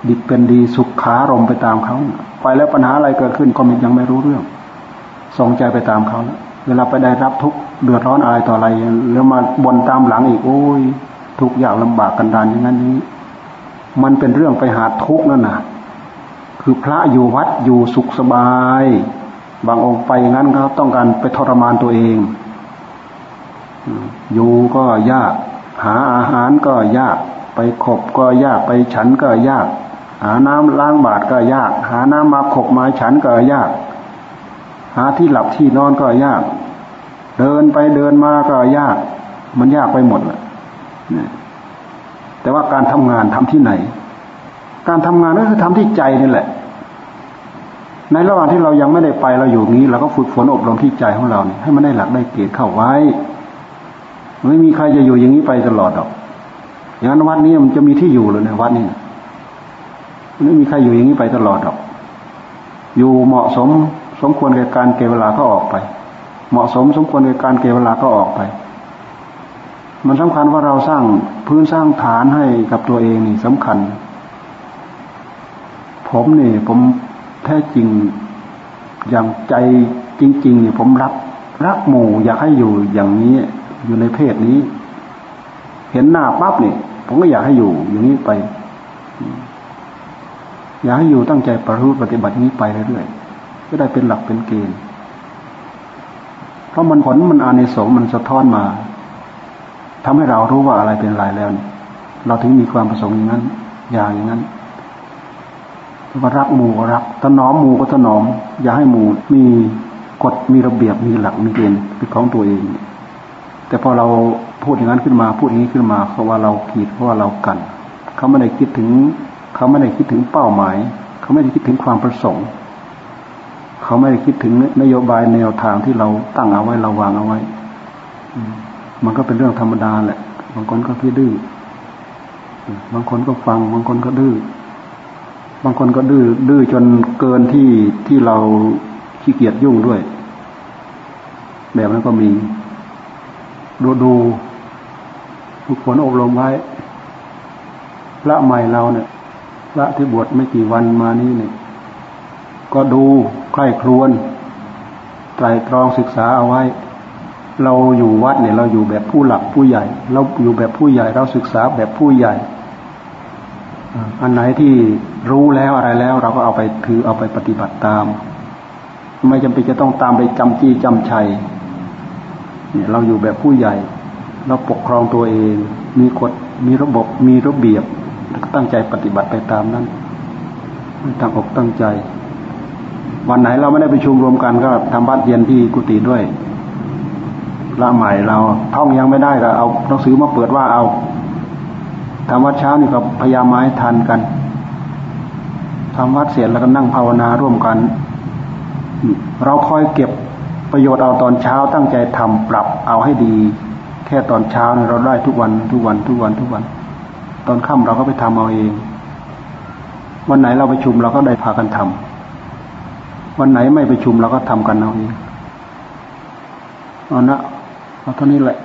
ดิบเป็นดีสุขขารมไปตามเขาไปแล้วปัญหาอะไรเกิดขึ้นก็มันยังไม่รู้เรื่องส่งใจไปตามเขาแล้วเวลาไปได้รับทุกเดือดร้อนอะไรต่ออะไรแล้วมาบนตามหลังอีกโอ้ย ทุกอย่างลำบากกันดานอย่างนั้นนี้ มันเป็นเรื่องไปหาทุกนั่นน่ะคือพระอยู่วัดอยู่สุขสบาย บางองค์ไปอย่างนั้นเขาต้องการไปทรมานตัวเอง อยู่ก็ยาก หาอาหารก็ยาก ไปขบก็ยากไปฉันก็ยาก หาน้ำล้างบาทก็ยาก หาน้ำมาขบมาฉันก็ยาก หาที่หลับที่นอนก็ยาก เดินไปเดินมาก็ยาก มันยากไปหมดเลยแต่ว่าการทำงานทำที่ไหน การทำงานก็คือทำที่ใจนี่แหละ ในระหว่างที่เรายังไม่ได้ไปเราอยู่นี้เราก็ฝึกฝนอบรมที่ใจของเราเนี่ยให้มันได้หลักได้เกณฑ์เข้าไว้ไม่มีใครจะอยู่อย่างนี้ไปตลอดหรอก อย่างนั้นวัดนี้มันจะมีที่อยู่เลยนะวัดนี้ไม่มีใครอยู่อย่างนี้ไปตลอดหรอก อยู่เหมาะสมสมควรแก่การเก็บเวลาก็ออกไป เหมาะสมสมควรแก่การเก็บเวลาก็ออกไป มันสำคัญว่าเราสร้างพื้นสร้างฐานให้กับตัวเองนี่สำคัญ ผมนี่ผมแท้จริงอย่างใจจริงๆเนี่ยผมรักรักหมู่อยากให้อยู่อย่างนี้อยู่ในเพศนี้ เห็นหน้าปั๊บเนี่ย ผมก็อยากให้อยู่อย่างนี้ไป อยากให้อยู่ตั้งใจประพฤติปฏิบัตินี้ไปเรื่อยๆก็ได้เป็นหลักเป็นเกณฑ์เพราะมันผลมันอานิสงส์มันสะท้อนมาทำให้เรารู้ว่าอะไรเป็นอะไรแล้ว เราถึงมีความประสงค์อย่างนั้น อย่างอย่างนั้นว่ารักหมู่รักถนอมหมู่ก็ถนอม อย่าให้หมู่มีกฎมีระเบียบมีหลักมีเกณฑ์เป็นของตัวเอง แต่พอเราพูดอย่างนั้นขึ้นมาพูดอย่างนี้ขึ้นมาเพราะว่าเราขีดเพราะว่าเรากัน เขาไม่ได้คิดถึง เขาไม่ได้คิดถึงเป้าหมาย เขาไม่ได้คิดถึงความประสงค์ เขาไม่ได้คิดถึงนโยบายแนวทางที่เราตั้งเอาไว้เราวางเอาไว้มันก็เป็นเรื่องธรรมดาแหละ บางคนก็คิดดื้อบางคนก็ฟัง บางคนก็ดื้อบางคนก็ดื้อดื้อจนเกินที่ที่เราขี้เกียจยุ่งด้วย แบบนั้นก็มี ดูดูฝึกฝนอบรมไว้พระใหม่เราเนี่ยพระที่บวชไม่กี่วันมานี้เนี่ย ก็ดูใกล้ครวนไตรตรองศึกษาเอาไว้ เราอยู่วัดเนี่ย เราอยู่แบบผู้หลักผู้ใหญ่ เราอยู่แบบผู้ใหญ่ เราศึกษาแบบผู้ใหญ่อันไหนที่รู้แล้วอะไรแล้ว เราก็เอาไปถือเอาไปปฏิบัติตาม ไม่จำเป็นจะต้องตามไปจำจี้จำชัย เนี่ยเราอยู่แบบผู้ใหญ่ เราปกครองตัวเอง มีกฎมีระบบมีระเบียบ ตั้งใจปฏิบัติไปตามนั้นตั้งอกตั้งใจ วันไหนเราไม่ได้ไปชุมรวมกันก็ทำบัตรเย็นที่กุฏิด้วยละใหม่เราท่องยังไม่ได้ก็เอาหนังสือมาเปิดว่าเอาทำวัดเช้านี่ก็พยายามมาให้ทันกันทำวัดเสร็จแล้วก็นั่งภาวนาร่วมกัน เราคอยเก็บ ประโยชน์เอาตอนเช้าตั้งใจทำปรับเอาให้ดี แค่ตอนเช้าเราได้ทุกวันทุกวันทุกวันทุกวัน ตอนค่ำเราก็ไปทำเอาเอง วันไหนเราประชุมเราก็ได้พากันทำวันไหนไม่ประชุมเราก็ทำกันเอาเองเอานะเอาเท่านี้แหละ